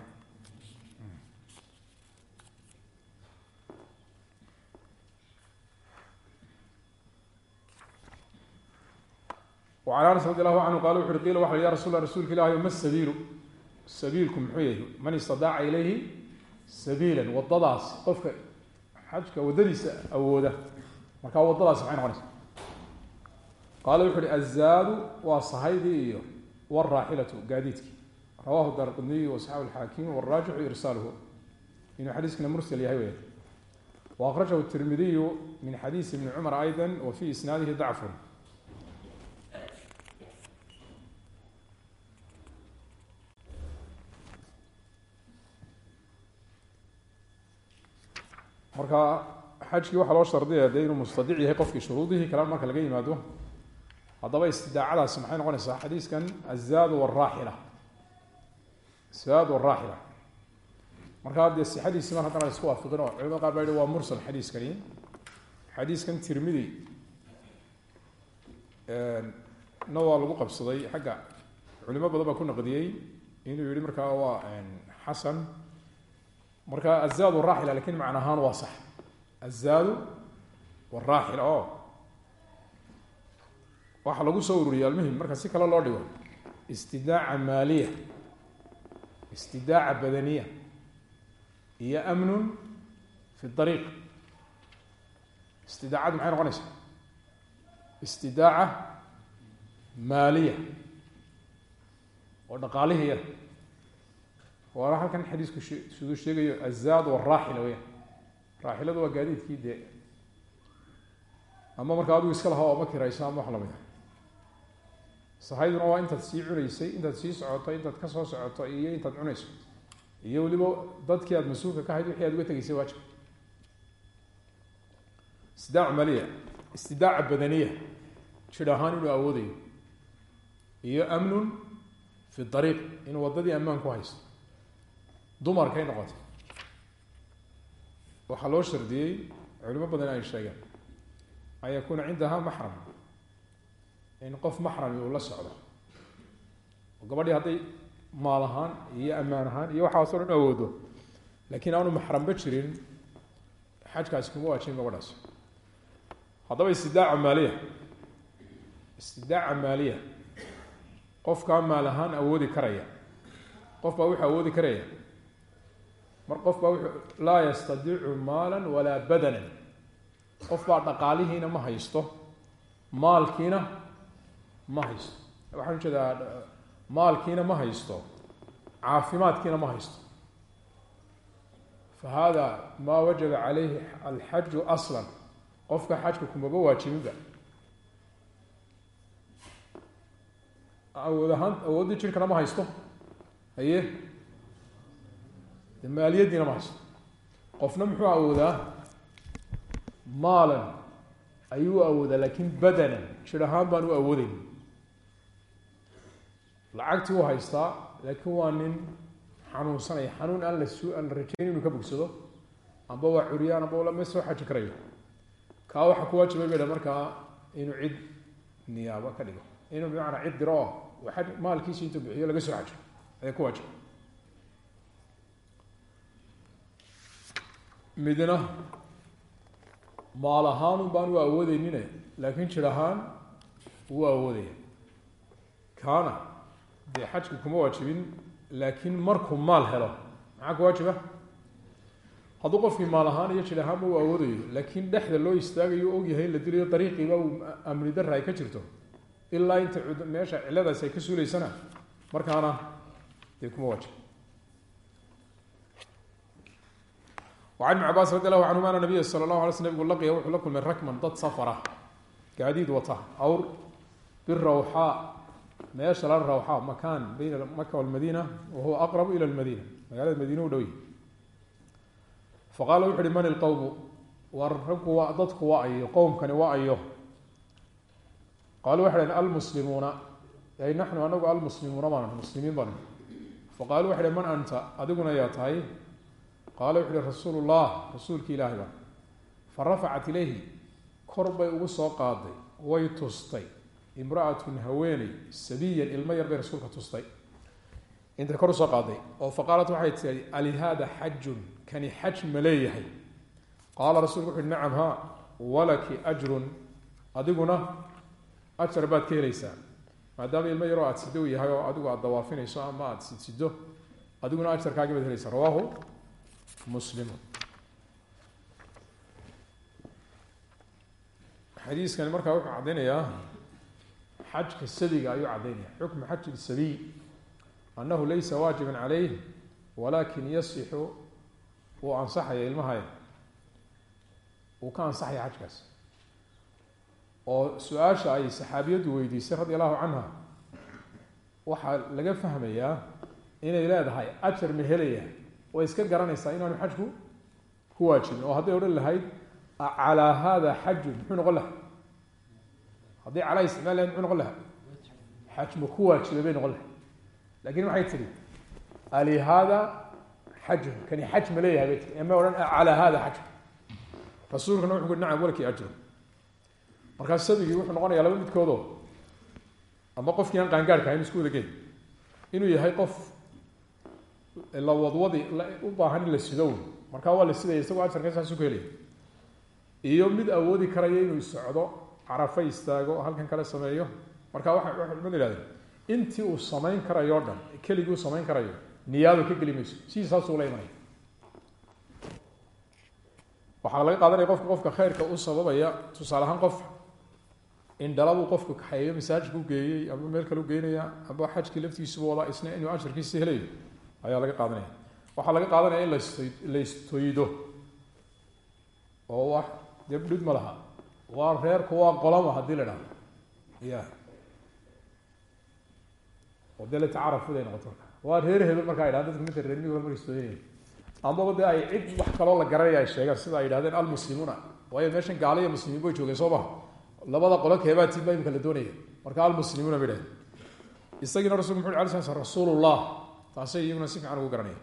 A: An anas radi allahu canhu qala wuxu ui qila waxa la ya rasul la rasuulka ilahi ma sabiilu sabiilku muxuu yahy sabiilan wadadaasi qofka xajka waddadiisa awooda. Markaa waddadaasi maxay noqonaysa? Qaala wuxu uhi azaadu waa sahaydii iyo wraaxilatu gaadiidkii. Rawahu daarqudniyu wasaxaab alxaakim waraajixu irsaaluhu. Inuu xadiiskana mursal yahay weya wa akhrajahu tirmidiyu min xadiisi ibni cumar ayda wa fii isnaadihi dacfun. markaa xajkii waxaa loo shardiyaya de inuu mustadic yahay qofkii shuruudihii kalena marka laga yimaado haddaba istidaacadaasi maxay noqonaysaa? Xadiiskan azaad wraaxila azaad waraaxila markaa dee sixadiisi mar haddana isku waafiqin oo qaar baa waa mursal xadiiskani xadiiskan tirmidi na waa lagu qabsaday xagga culimo badan ku naqdiyey inuu yihi markaa waa xasan marka azaad waraaxila laakiin macna ahaan waa sax. Azaadu waraaxila oo waxaa lagu soo ururiyay almuhim marka si kale loo dhigo. Istidaaca maaliya istidaaca badaniya iyo amnun fi ariiq istidaacadu maxay noqonaysaa? Istidaaca maaliya oo dhaqaalihii yar waana halkan xadiisku siduu sheegayo azaad waraaxila weya raaxiladu waa gaadiidkii dee. Ama markaa adigu iska lahaa oo ma kirayso ama wax la mid a sahayduna waa intaad sii cunaysay intaad sii socoto intaad ka soo socoto iyo intaad cunayso. Iyo weliba dadkii aada mas'uulka ka hayd wixii aad uga tegeysay waajib. Istidaacu maliya istidaaca badaniya jir ahaan inuu awoodayo. Iyo amnun fi ariiq inuu waddadii ammaan ku haysto dumarkay noqotay. Waxaa loo shardiyey culimo badan ay sheegeen an yakuuna cindaha maxram? In qof maxrami uu la socdo. Oo gabadhii hadday maal ahaan iyo ammaan ahaan iyo waxaasoo dhan awoodo. Laakiin aanu maxramba jirin xajkaasi kuma waajibin gabadhaas. Haddaba istidaaca maaliya. Istidaaca maaliya. Qofkaa maal ahaan awoodi karaya. Qof baa wuxuu awoodi karaya mar qof baa wuxuu laa yastadiicu maala walaa badanan. Qof baa dhaqaalihiina ma haysto maalkiina ma haysto. Waxaan u jeedaa maalkiina ma haysto caafimaadkiina ma haysto. Fa hada maa wajaba calayhi alxaju aslan. Qofka xajka kumaba waajibinba awood ahaan awooddii jirkana ma haysto. Haye de maaliyaddiina ma haysto qofna muxuu awoodaa? Maalan ayuu awoodaa laakin badanan jir ahaan baan u awoodeyn lacagtii u haystaa laakiin waa nin xanuunsanaya xanuun aan la su aan la rajeyn inuu ka bogsado amba waa curyaan amba lama soo xaji karayo. Kaa waxaa ku waajibay bay markaa inuu cid niyaabo ka dhigo. Inuu bimacnaa cid diro oo waxa maalkiisi intuu bixiyo laga soo xajo ayaa ku waajiba midna maal ahaanun baan u awoodeynine laakiin jir ahaan wuu awoodaya kaana dee xajka kuma waajibin laakiin markuu maal helo maxaa ku waajiba? Hadduu qofkii maal ahaan iyo jir ahaanba uu awoodayo laakiin dhexda loo istaagayo og yahay in la dilayo dariiqiiba uu amni darra ay ka jirto. Ilaa inta meesha cilladaasi ay ka suuleysana markaana dee kuma waajib an ibn cabaas radi allahu canhuma ana nabiya sala allahu ala sl nabigu laqiya wuxuu la kulmay rakman dad safara gaadiid wata awr birawxaa meesha la rawxaa makaan bayna maka walmadiina wahuwa aqrabu ila lmadiina magaalada madiina u dhow yahy faqaala wuxu uhi man ilqowmu war ragku waa dadku waa ayo qowmkani waa ayo qaalu waxay dhaheen almuslimuuna ay naxnu anagu almuslimuuna baan qaala wuxu uhi rasuulu llah rasuulki ilaahay baa. Fa rafacat ilayhi kor bay ugu soo qaaday way tustay. Imra-atun haweeney sabiyan ilmo yar bay rasuulka tustay. Intay kor u soo qaaday. Oo fa qaalat waxay tii alihaada xajun kani xaj ma leeyahay. Qaala rasulku wuxu uhi nacam haa walaki ajrun. Adiguna ajar baad ka helaysaa. Maadaama ilmo yaroo aada yahay oo adigu aada dawaafinayso ama aada sidsido adiguna ajarkaagi baad helaysaa. Rawaahu muslim xadiiskani markaa wuxuu caddaynayaa xajka sabiga ayuu caddaynaya xukmu xaji sabiy annahu laysa waajiban caleyh walakin yasixu uu ansaxaya ilmahay uu ka ansaxaya xajkaas oo su'aasha ay saxaabiyaddu weydiisay radi allahu canha waxaa laga fahmayaa inay leedahay ajar ma way iska garanaysaa inaanu xajku ku waajibin. Oo hadday odhan lahayd calaa hada xajun muxuu noqon laha haddii calaa isticmaal lahayd muxuu noqon laha xaj ma ku waajibay bay noqon lahay laakiin waxay tihi ali hada xajun. Kani xaj ma leeyahay bay tii ma odhan calaa hada xajun. Rasuulkana wuxu ui nacam walkii ajru markaas sabigii wuxuu noqonayaa laba midkoodo ama qofkii aan qaangaarhka ahayn isku wada geed inuu yahay qof la wadwadi u baahan in la sidow. Markaa waa la sidaya isagoo ajarka saasu helaya iyo mid awoodi karaya inuu socdo carafa istaago halkan kale sameeyo. Marka waa culimadu ihahdeen intii uu samayn karayo o dhan keligii uu samayn karayo niyaado ka geli mayso. Sidii saasuu la imanaya waxaa laga qaadanaya qofka qofka khayrka u sababaya tusaale qof indhalabuu qofku kaxeeyo masaajidka u geeyey ama meel kale u geynaya amba xajkii laftiisuba wadaa isna inuu ajarkiisi helayo ayaa laga qaadanaya. Waxaa laga qaadanaya in la istoydo oo wax dee dhid ma laha. Waa reerku waa qolama haddii la dhahdo ya oo dee latacarafud ay noqoto waa reer hebel markaa ay dhahan dadka minta reer miyiga marka istooyinaya amaba dee ay cid wax kaloo la garanaya ay sheegaan sida ay yidhahdeen almuslimuuna waayo meeshan gaala iyo muslimiin bay joogeen soo maha labada qolo keebaatiin baa imika la doonaya marka almuslimuuna bay dhahdeen isagiina rasulku muxu ala sl rasuulullah taasay iyaguna si fiican ugu garanaya.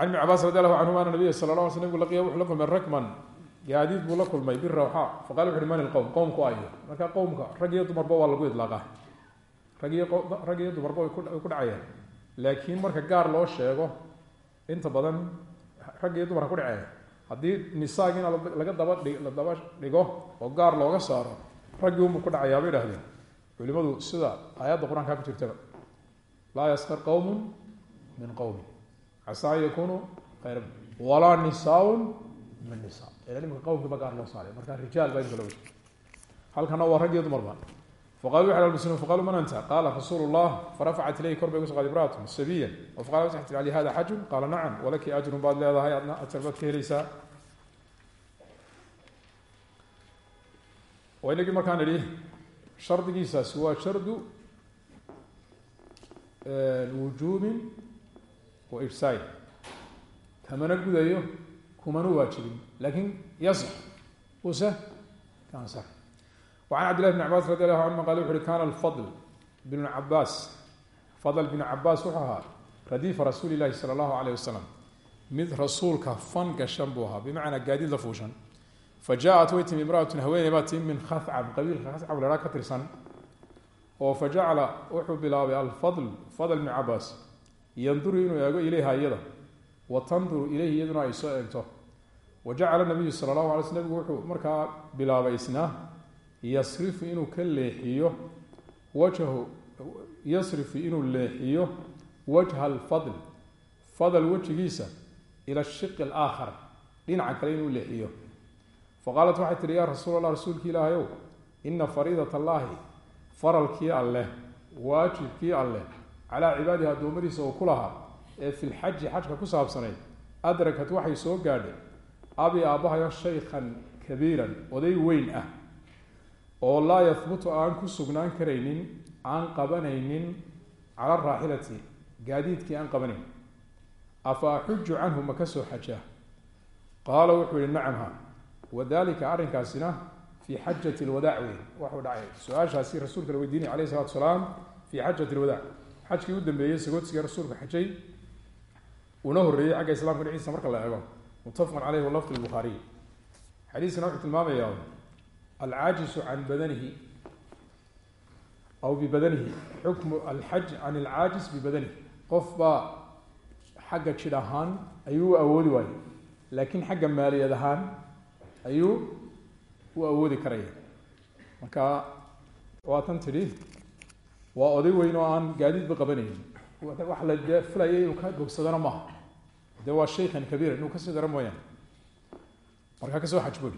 A: Can ibni cabaas radi allahu canhuma ana nabiya sala la laqiya wuxuu la kulmay rakman gaadiid buu la kulmay birawxa faqala wuxu uhi man ilqowm qowmku ayo. Marka qowmka rag iyo dumarba waa lagu idlaaqaa. Rag iyo rag ku dhacayaan. Laakiin marka gaar loo sheego inta badan rag iyo dumarka ku dhacaya haddii nisaagiina laga daba la daba dhigo oo gaar looga saaro raggii unbu ku dhacayaa bay culimadu sida aayadda qur'aankaa ku jirtaba laa yaskar qowmun min qowmin casaa an yakunuu khayra walaa nisaaun min nisa ila imika qowmkiiba gaar loo saaray marka rijaal baa imika loo jira halkana waa rag iyo dumarba faqalu waxa almuslimun faqaluu man anta qaala rasuulu llah farafacat ilayhi kor bay ku soo qaad imraatun sabiyan faqala wasxat ali hada xajun qaala nacam walaki ajrun baad leedahay adna ajar baad ka helaysaa waa inagii markaan idhi shardigiisaasi waa shardu wujuubin wa ijsaay kamana gudayo kumana waajibin lakin yasix use ka ansax وعن عبد الله بن عباس رضي الله عنهma qال وxu uhi kana الفضل بن عabاس فضل بن عabاس wuxuu ahaa radiifa rasuuli الlahi salى الlahu عalيه waسلم mid rasuulka fan gashan buu ahaa bimacnaa gaadiid la fuushan fajaءat way timi imraأaة haweeney baa timi min khacab qabiilka khacab lahaa ka tirsan oo fajacala wuxuu bilaabay alfadl fadl ibni cabaas. Yanduru inuu eego ileyha iyada wa tanduru ileyhi iyaduna ay soo eegto. Wa jacala nabiyu sala allahu alay sl nabigu wuxuu markaa bilaabay isnaa yasrifu inuu ka leexiyo wajhu yasrifu inuu leexiyo wajha alfadl fadl wejigiisa ila ashiqi alaakhar dhinaca kale inuu leexiyo. Faqaalat waxay tihi yaa rasuul allah rasuulki ilaahayow ina fariidat allahi faralkii alleh waajibkii alleh calaa cibaadihi addoommadiisa uu ku lahaa ee fi lxaji xajka ku saabsanayd adrakat waxay soo gaadhay abi aabbahayo shaykhan kabiiran oday weyn ah oo laa yahbutu aan ku sugnaan karaynin aan qabanaynin cala araaxilati gaadiidkii aan qabanayn. Afa axuju canhu ma ka soo xajaa? Qaala wuxuu yihi nacam ha wadalika arrinkaasina fii xajati lwadaac wey waxuu dhacay su'aashaasi rasuulka la weydiinaya alayh isalatu salaam fii xajati lwadaac xajkii u dambeeyey sagoodsiga rasuulka xajay uuna horreeyey xagga islamka dhexdiisa marka la eego muttafaqan caleyh walafd lbukhaariy xadiiskana wuxuu tilmaamayaa alcaajisu can badanihi aw bibadanihi xukmu alxaj can alcaajis bibadanihi qof baa xagga jidh ahaan ayuu awoodi waayey laakiin xagga maaliyad ahaan ayuu u awoodi karaya marka waa tan tidhi waa oday weyn oo aan gaadiidba qabanayn. Wax la filaya inuu ka bogsadana maaha. Dee waa shaykan kabiira inuu ka sii dara mooyaan markaa ka soo xajboy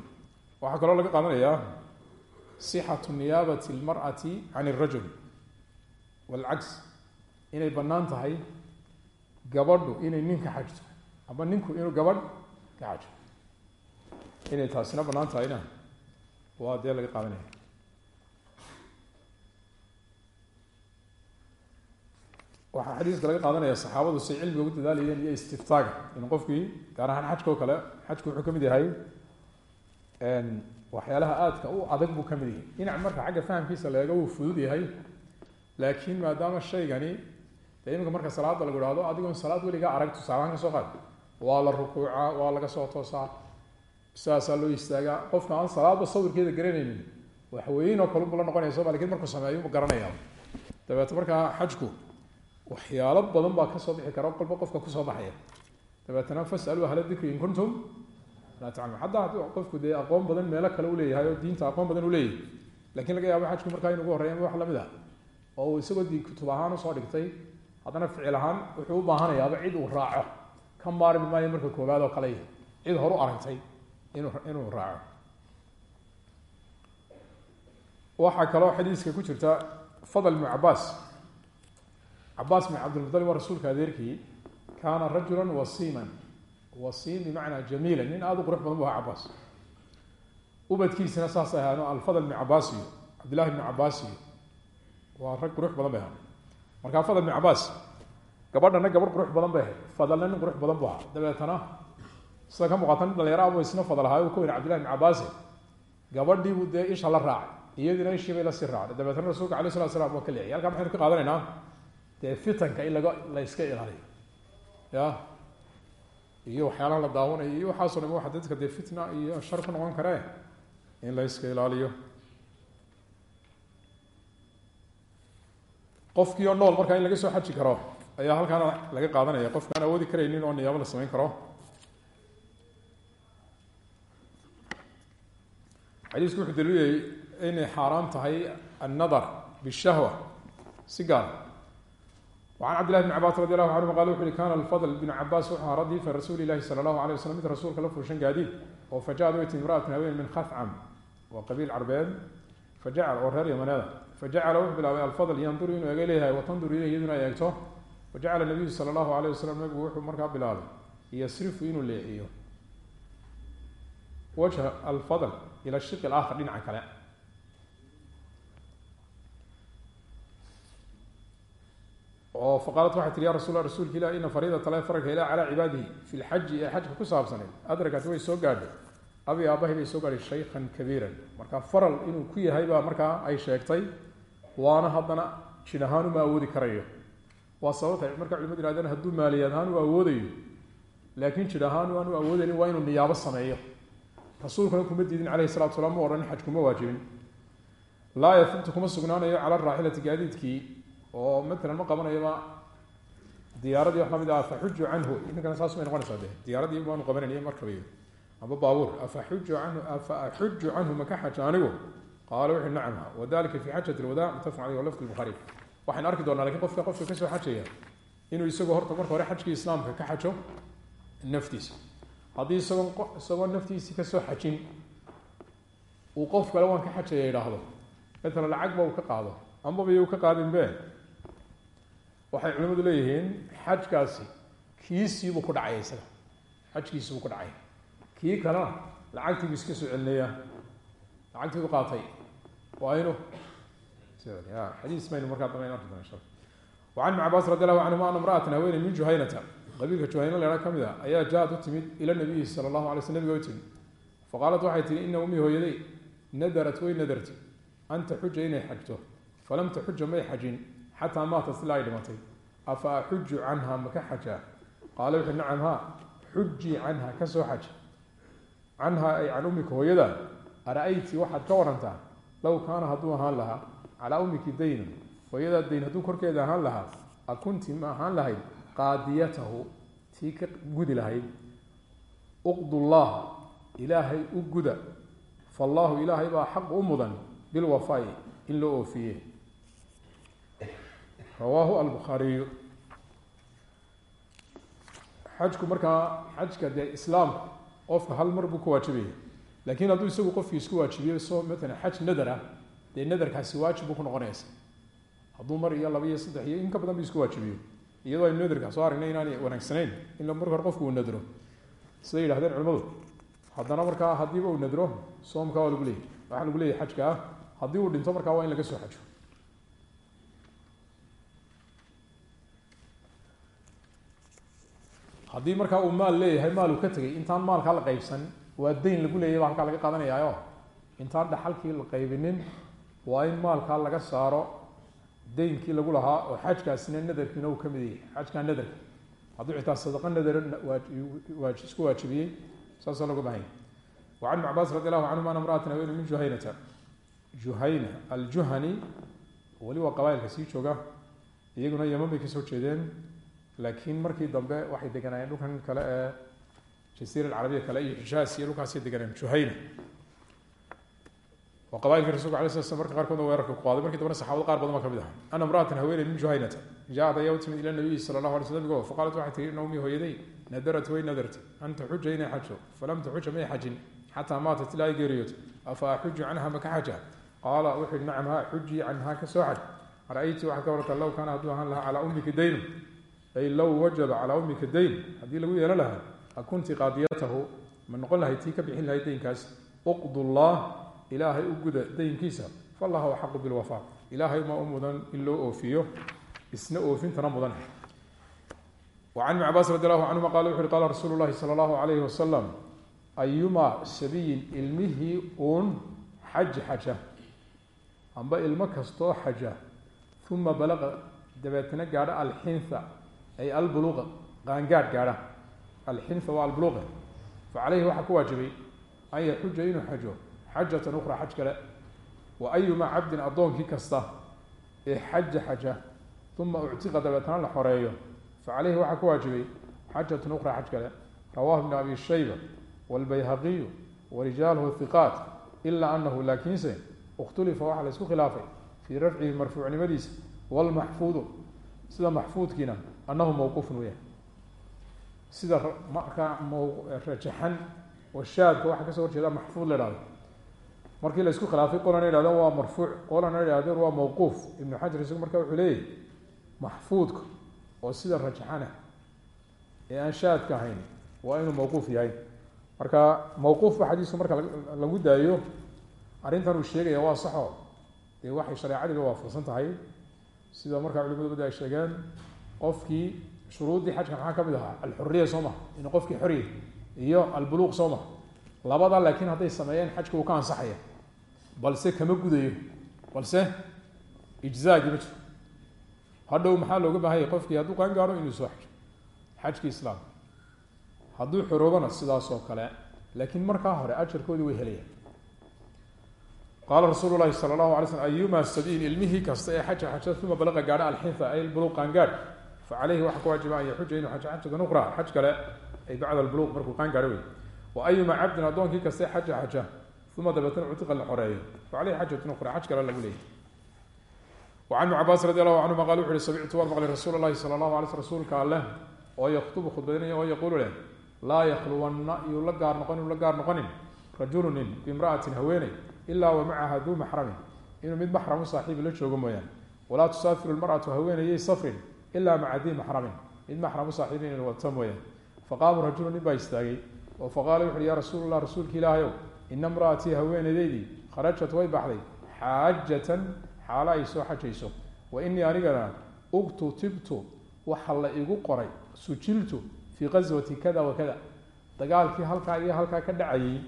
A: waxaa kaloo laga qaadanayaa sixatu niyaabati almar'ati can alrajul walcagsi inay bannaan tahay gabadhu inay ninka xajto ama ninku inuu gabadh ka xajto inay taasina bannaan tahayna waa dee laga qaadanaya waxaa xadiiska laga qaadanaya saxaabadu say cilmiga ugu dadaalayeen iyo istiftaaga. In qofkii gaar ahaan xajka oo kale xajku wuxuu ka mid yahay waxyaalaha aadka u adag buu ka mid yahay. Dhinac marka xagga fahamkiisa leega wuu fudud yahay laakiin maadaama shaygani dee iminka marka salaada lagu ihahdo adigoon salaad weligaa arag tusaalahaan ka soo qaad. Waa la rukuucaa waa laga soo toosaa sidaasaa loo istaagaa. Qofka aan salaadba sawirkeeda garanaynin waxweyn oo kalunbu la noqonaya soma markuu sameeyo u garanaya. Dabeete markaa xajku waxyaalo badan baa ka soo bixi kara kolba qofka ku soo baxaya. Dabeetana fasaluu ahla dikri in kuntum laa taclamun haddaa hadduu qofku dee aqoon badan meelo kale u leeyahay oo diinta aqoon badan u leeyahay laakiin laga yaabo xajku markaa inugu horreya wax la mid ah oo uu isagoo di kutub ahaan u soo dhigtay haddana ficil ahaan wuxuu u baahanayaaba cid uu raaco. Ka maarmi maayo marka koowaad oo kale cid horu aragtay inu inuu raaco. Waxaa kaloo xadiiska ku jirta fadl bnu cabaas cabaas bn cabdilmutalib waa rasuulka adeerkii. Kaana rajula wasiiman. Wasiim bimacnaa jamiila nin aada u qurux badan bu ahaa cabaas ubadkiisina saas ahaano alfadl bn cabaas iyo cabdillahi bn cabaas iyo waa rag qurux badan bay ahaa. Markaa fadl bn cabaas gabadhana gabadh qurux badan bay ahayd fadalna nin qurux badan bu ahaa. Dabeetana sida ka muuqata nin dhalinyaro abu isna fadal ahaay uu ka weyna cabdillahi bn cabaase gabadhiibuu dee isha la raacay iyadiina ishii bay la sii raacday dabeetana rasuulka alay slat slam waa ka leexiyay halkaa maxaynu ka qaadanaynaa? Dee fitanka in laga la iska ilaaliyo. Ya? Iyo waxyaalaha la daawanayo iyo waxaaso dham waxa dadka dee fitna iyo shar ku noqon karee in la iska ilaaliyo. Qofkii oo nool markaa in laga soo xaji karo ayaa halkaana laga qaadanaya. Qofkaan awoodi karaynin oo niyaabo la samayn karo xadiisku wuxuu daliiliyey inay xaaraam tahay annadar bishahwa si gaar ah. wacan cabdillahi bn cabas radi allahu qala wuxu uhi kana alfadl bn cabaas wuxuu radii fa rasuuli ilahi sala allahu alay waslam mid rasuulka la fuushan gaadiid oo fajaad weyt imraatan min khafcam waa qabiil carbeed fajacal oo reer yamaneeda fajacala wuxuu bilaabay alfadl yanduru inuu ega leeyahay watandur ileyh iyaduna ay eegto. Fajacala nabiyu sala allahu alayh wasalam nabigu wuxuu markaa bilaabay yasrifu inuu leexiyo. Wajha alfadl ila shirk alaakhar dhinaca kale. Oo faqaalad waxay tihi ya rasul la inna ilah ina fariidata la faralka ilah calaa cibaadihi fi lxaji ee xajka ku saabsaneed adrakat way soo gaadhay. Abi abahi bay soo gaadhay shaykhan kabiiran. Marka faral inuu ku yahay baa markaa ay sheegtay waana hadana jin ahaan awoodi karayo. Waa sababta marka culimadu yirahdeen hadduu maaliyaad ahaan u awoodayo laakiin jir ahaan aanu awoodaynin waa inuu niyaabo sameeyo rasuulkuna kuma diidin caleyhi salatu salaam mu odhan xaj kuma waajibin. Laa yafutu kuma sugnaanayo cala raaxilati gaadiidkii oo matalan ma qabanayaba diyaaradii wax la mid ah afaxuju canhu. Iminkana saas may noqonaysaa de diyaaradii baanu qabanayna markaba amba baabuur afaxuju canhu afa canhu maka xaja anigu? Qaala wuxu nacamha wadalika fi xajat lwadac mutafaq aleyh walafd lbuhaari waxaynu arki doonaa laakiin qofka qofka ka soo xajaya inuu isagoo horta marka hore xajkii islaamka ka xajo naftiisa haddii isagoo isagoo naftiisii ka soo xajin uu qof kale waan ka xajaya idhaahdo lacag ba uu ka qaado amaba iyu ka qaadinbe waxay culimadu leeyihiin xajkaasi kiisiibuu ku dhacaya isaga. Xajkiisiibuu ku dhacay kii kalena lacagtiibuu iska soo celinayaa lacagtiibu qaatay. Waa inu xadiis maynu markaa dabayn arki doona insha alla wacan ibn cabaas radi allahu canhuma ana imra'atan haweeney min juhaynata qabiilka juhayna leha ka mid a ayaa jaaad u timid ila nabiyi sala allahu alay sl nabiga u timid. Faqaalat waxay tihi ina umii hooyaday? Nadarat way nadartay. An taxuja inay xajto. Falam taxuja may xajin xataa maatat ilaa ay dhimatay. Afa axuju canha maka xajaa? Qaala wuxu nacam ha xujii canha ka soo xaj. Canha ay can umika hooyada? Ara-ayti waxaad ka warantaa? Low kaana hadduu ahaan lahaa calaa umiki daynun hooyadaa dayn hadduu korkeeda ahaan lahaa akunti ma ahaan lahayd qaadiyatahu tii ka gudi lahayd uqdu llaha ilaahay u guda fallaahu ilaahay baa xaq u mudan bilwafaai in loo oofiye rawaahu albukhaariyu xajku markaa xajka dee islaamka qofka hal mar buu ka waajibaya laakiin hadduu isagu qofkii isku waajibiyo soo matalan xaj nadar ah dee nadarkaasi waajib buu ku noqonaysa hadduu mar iyo laba iyo saddex iyo in ka badan bu isku waajibiyo iyadoo aynu nadarka soo aragnay inaanay wanaagsanayn in marka hore qofku uu nadro. Siday yidhahdeen culimadu haddana markaa haddiiba uu nadro soomka waa lagu leeyahy waxaa lagu leeyahy xajka ah haddii uu dhinto markaa waa in laga soo xajo. Haddii markaa uu maal leeyahay maal uu ka tegay intaan maalkaa la qaybsan waa dayn lagu leeyahy baa halkaa laga qaadanayaayo intaan dhaxalkii la qaybinin waa in maalkaa laga saaro daynkii lagu lahaa oo xajkaasina nadarkiina uu ka mid yahay. Xajkaa nadarka. Hadduu xitaa sadaqa nadar isku waajibiyey saasaa looga bahanya wa can ibn cabaas radi allahu canhuma ana imra'atan haweeney min juhaynata. Juhayna aljuhani weli waa qabailka sii jooga iyaguna yaman bay ka soo jeedeen laakiin markii dambe waxay deganaayeen dhulkan kale ee jasiira alcarabiya kale iyo xijaas iyo dhulkaasay deganayeen waa qabailka rasulka ala sla slam marka qaarkoodna weerarka ku qaaday. Markii dambena saxaabada qaar badan baa ka mid aha ana imra'atan haweeney min juhaynata jaa-ad ayaa u timid ila nabiyi sala allahu alay sl nabigo faqaalat waxay tihi ina umii hooyaday nadarat way nadartay an taxuja inay xajo falam taxuja may xajin xataa maatat ilaa ay geeriyootay afa axuju canha maka xaja qaala wuxu yihi nacam ha xujii canhaa ka soo xaj ara-ayti waxaad ka warata low kaana hadduu ahaan lahaa calaa ummika daynu ay low wajaba calaa ummika dayn. Haddii lagu yeelo lahaa akunti qaadiyatahu ma noqon lahay tii ka bixin lahay daynkaas. Uqdu llah ilaahay u guda dayinkiisa fallaha axaqu bilwafa ilaahay ma u mudan in loo oofiyo isna oofintana mudan. An ibn cabaas radi allahu canhuma qala wuxu uhi qala rasuulu llahi sala allahu alayhi wasalam ayuma sabiyin ilmihii uun xaj xaja. Amba ilmo kastoo xaja. Uma balaqa dabeetna gaadha alxintha ay albuluqa qaangaadh gaadha. Alxintha waa albuluqa fa caleyhi waxaa ku waajibay an yaxuja inuu xajo xajatan ukra xaj kale wa ayumaa cabdin addoonkii kasta ee xaja xaja uma uctiqa dabeetana la xoreeyo fa caleyhi waxaa ku waajibay xajatun ukra xaj kale rawaahu ibnu abi shayba wاlbayhaqiyu warijaaluhu hiqaat ilaa anahu laakiinse ikhtulifa waxaa la isku khilaafay fii rafcihi marfuucnimadiisa wlmaxfuudu sida maxfuudkiina anahu mawquufun weya sida markaa rajaxan oo shaadka waxaa ka soo horjeeda maxfuud la hahdo markii la isku khilaafay qolana ihahdeen waa marfuuc qolana ihahdeen waa mawquuf. Ibnu xajar isagu marka wuxuu leeyahy maxfuudka oo sida rajaxana ee aan shaadka ahayn waa inuu mawquuf yahay. Marka mawquufba xadiisku marka lagu daayo arrintan uu sheegaya waa saxo dee waxay shareecadiiba waafaqsan tahay. Sida markaa culimadubada ay sheegeen qofkii shuruuddii xajka maxaa ka mid ahaa? Alxuriya soo maha inuu qofkii xorya iyo albuluuq soo maha labada laakiin hadday sameeyeen xajka uu ka ansaxaya balse kama gudayo balse ijzaagii ma jiro hadhow maxaa looga baahanya qofkii hadduu qaan gaaro inuu soo xajo xajki islaam. Hadduu xoroobana sidaas oo kale laakiin markaa hore ajarkoodii way helayaan. Qaala rasuulu lahi sala allahu alay slm ayuma sabiin ilmihii kasta ee xaja xaja uma balaqa gaadha alxinha ay buluq qaangaadh fa caleyhi waxaa ku waajiba an yaxuja inuu xajo xajatan uqra xaj kale ay bacda albuluq markuu qaan wey wa ayuma cabdin addoonkii kastae xaja xaja uma dabeetna cutia la xoreeyo aleyh xajatun ukhra xaj kale lagu leeyahy an ibn cabaas radi allahu canhuma qal wuxu uhi samictu waan maqlay rasuul allahi sala allahu alay sl rasuulka alleh oo yaktubu khudbaynaya oo yaquulu leh laa yakhluwanna iyuu la gaar noqon la gaar noqonin rajulu nin biimra'atin haweeney ilaa wa macaha duu maxramin inuu mid maxram u saaxiibi la joogo mooyaane walaa tusaafiru lmar'atu haweeneyey safrin ilaa maca dii maxramin mid maxram u saaxiibi inaynu wato mooyaane faqaama rajulu nin baa istaagay oo faqaala wuxu uhi ya rasuul allah rasuulka ilaahayow ina imra'atii haweeneydaydii kharajat way baxday xaajatan xaalo ay soo xajayso. Wa inii anigana uktutibtu waxa la igu qoray sujiltu fii qaswati kada wa kada. Dagaalkii halkaa iyo halkaa ka dhacayay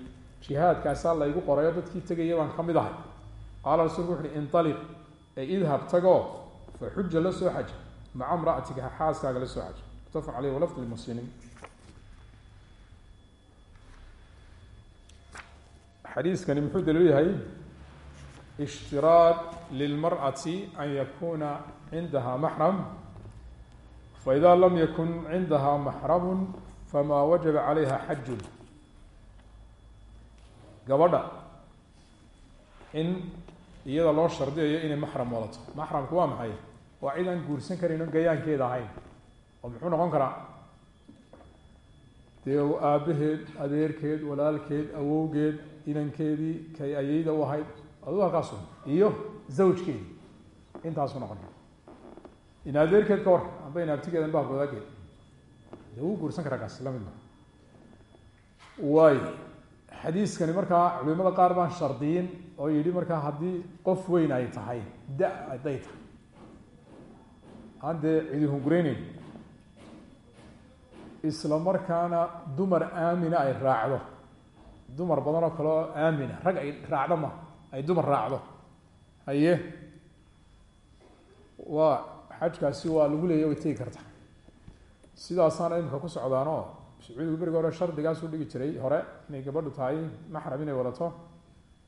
A: jihaadkaasaa la igu qoray oo dadkii tegaya baan ka mid ahay. Qaala rasuulku wuxu uhi inaliq ee idhab tagoo fa xuja la soo xaja maca imra'atika xaaskaaga la soo xaja. Mutafaq caleyh walafd lmuslimiin xadiiskani muxuu daliil yahay? Ishtiraad lilmarأati an yakuna cindaha maxram faida lam yakun cindaha maxramu fama wajaba calayha xajun gabadha in iyada loo shardiyayo inay maxram wadato. Maxramku waa maxay? Waa cid aan guursan karin o gayaankeeda ahayn. Oo muxuu noqon karaa dee aabaheed adeerkeed walaalkeed awowgeed inankeedii kay ayeyda u ahayd. Aduu halkaasu iyo zawjkeedi intaasu noqon in adeerkeed ka war amba in abtigeed amba habwadaageed de wuu guursan karaa kaasi la mid ma waay. Xadiiskani markaa culimada qaar baan shardiyin oo yidhi markaa haddii qof weyn ay tahay da hadday tahay. Aan dee cidi hungureyneyn isla markaana dumar aamina ay raacdo. Dumar badan oo kale oo aamina rag ay raacdo ma ay dumar raacdo. Haye? Waa xajkaasi waa lagu leeya way tegi karta. Sidaasaana imika ku socdaanoo sacuudigu beriga hore shardigaasuu dhigi jiray hore inay gabadhu tahay maxram inay wadato.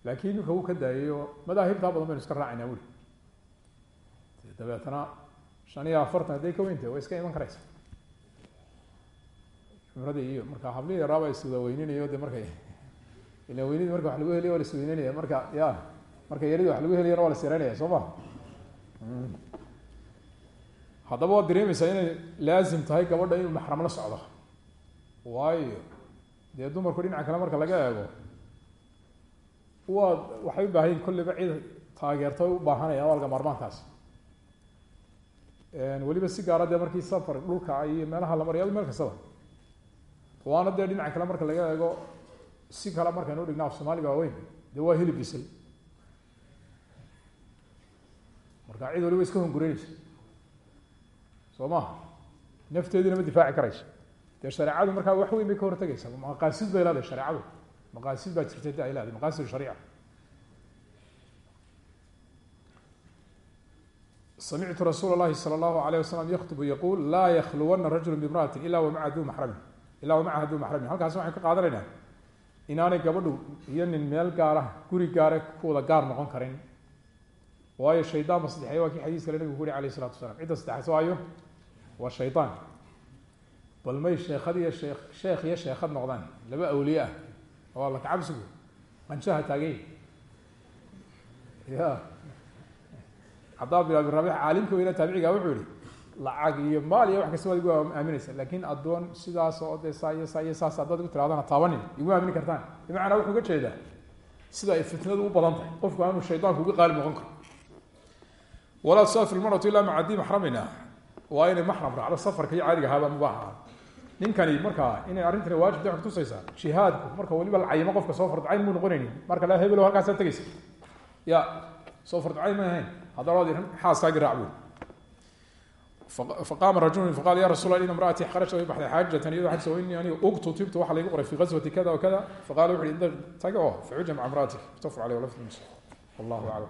A: Laakiin imika wuu ka daayay oo madaahibtaa badan baynu iska raacayna wuli dabeetana shan iyo afartan hadday ka weyntahay way iska iman karaysa cumradii iyo marka hablihii yaraaba iswada weyninayo de markay ila weynidii marka wax lagu heliya waa la isweyneynaya marka ya marka yaridii wax lagu helayana waa la sireynaya soo ma? Haddaba waad dareemeysaa inay laazim tahay gabadha inuu maxram la socdo. Waayo dee dumarku dhinaca kale marka laga eego waa waxay u baahan yihiin kolliba cid taageerta u baahanaya awalka maarmaankaas. Weliba si gaara dee markii safar dhulka iyo meelaha la marya meel kastaba waana dee dhinaca kale marka laga eego si kale markaynu udhigna af soomaaliga waaweyn dee waa hilib bisel marka cid waliba iska hongureyneysa soo maha nafteediina ma difaaci karayso dee shareecadu markaa wax weyn bay ka hortagaysa maqaasid bay leedahay shareecadu maqaasid baa jirta de ay leedahay maqaasid shariica samictu rasuul اlahi salى اllahu alayه wasalam yaktubu yaquul laa yakluwana rajulu bimraati ila wamaca du maxramin ila wamacaha du maxramin halkaasi waxaan ka qaadanaynaa inaanay gabadhu iyo nin meel gaara guri gaare ku wada gaar noqon karin. Waayo shaydaan ba saddexeey waa kii xadiis kale nabigu ku yuri alayh isalatu wasalaam. Cidda saddexaas waayo waa shaydaan bal may sheekhad iyo sheekh sheekh iyo sheekhad noqdaan laba awliye ah waa la kacabsigu qanshaha taagay. Ya cabdalla bin abi rabiix caalimka weyna taabiciga wuxuu yihi lacag iyo maal iyo wax kasta waad igu aaminaysa. Laakin addoon sidaas oo de saa iyo saa iyo saas haddaad igu tirahdana taabanin. Iguma aamini kartaan. Bimacnaa wuxuu uga jeedaa sida ay fitnadu u badan tahay. Qofku aanu shaydaanku uga qaalib noqon karo. Walaa tusaafir ilmaratu ilaa maca di maxramina waa inay maxram raacdo. Safarka iyo caadiga ahaaba mubaax ah ninkani markaa inay arrintani waajib de kutusaysaa jihaadku marka weliba la qofka soo farducayn muu noqonaynin marka la hebelo halkaasaa tegeysa ya soo farducayn ma ahayn. Ihan xaaskaagi raac buy faqaama rajulu faqala ya rasul in imraati kharajta way baxday xaajatan iyadoo xajsa wa inii aniga uktutibtu waxaa laygu qoray fi gazwati kada wa kada faqala wuxu inda taga oo facuja maca imraatik mutafaq aleyh walafd muslim wallahu aclam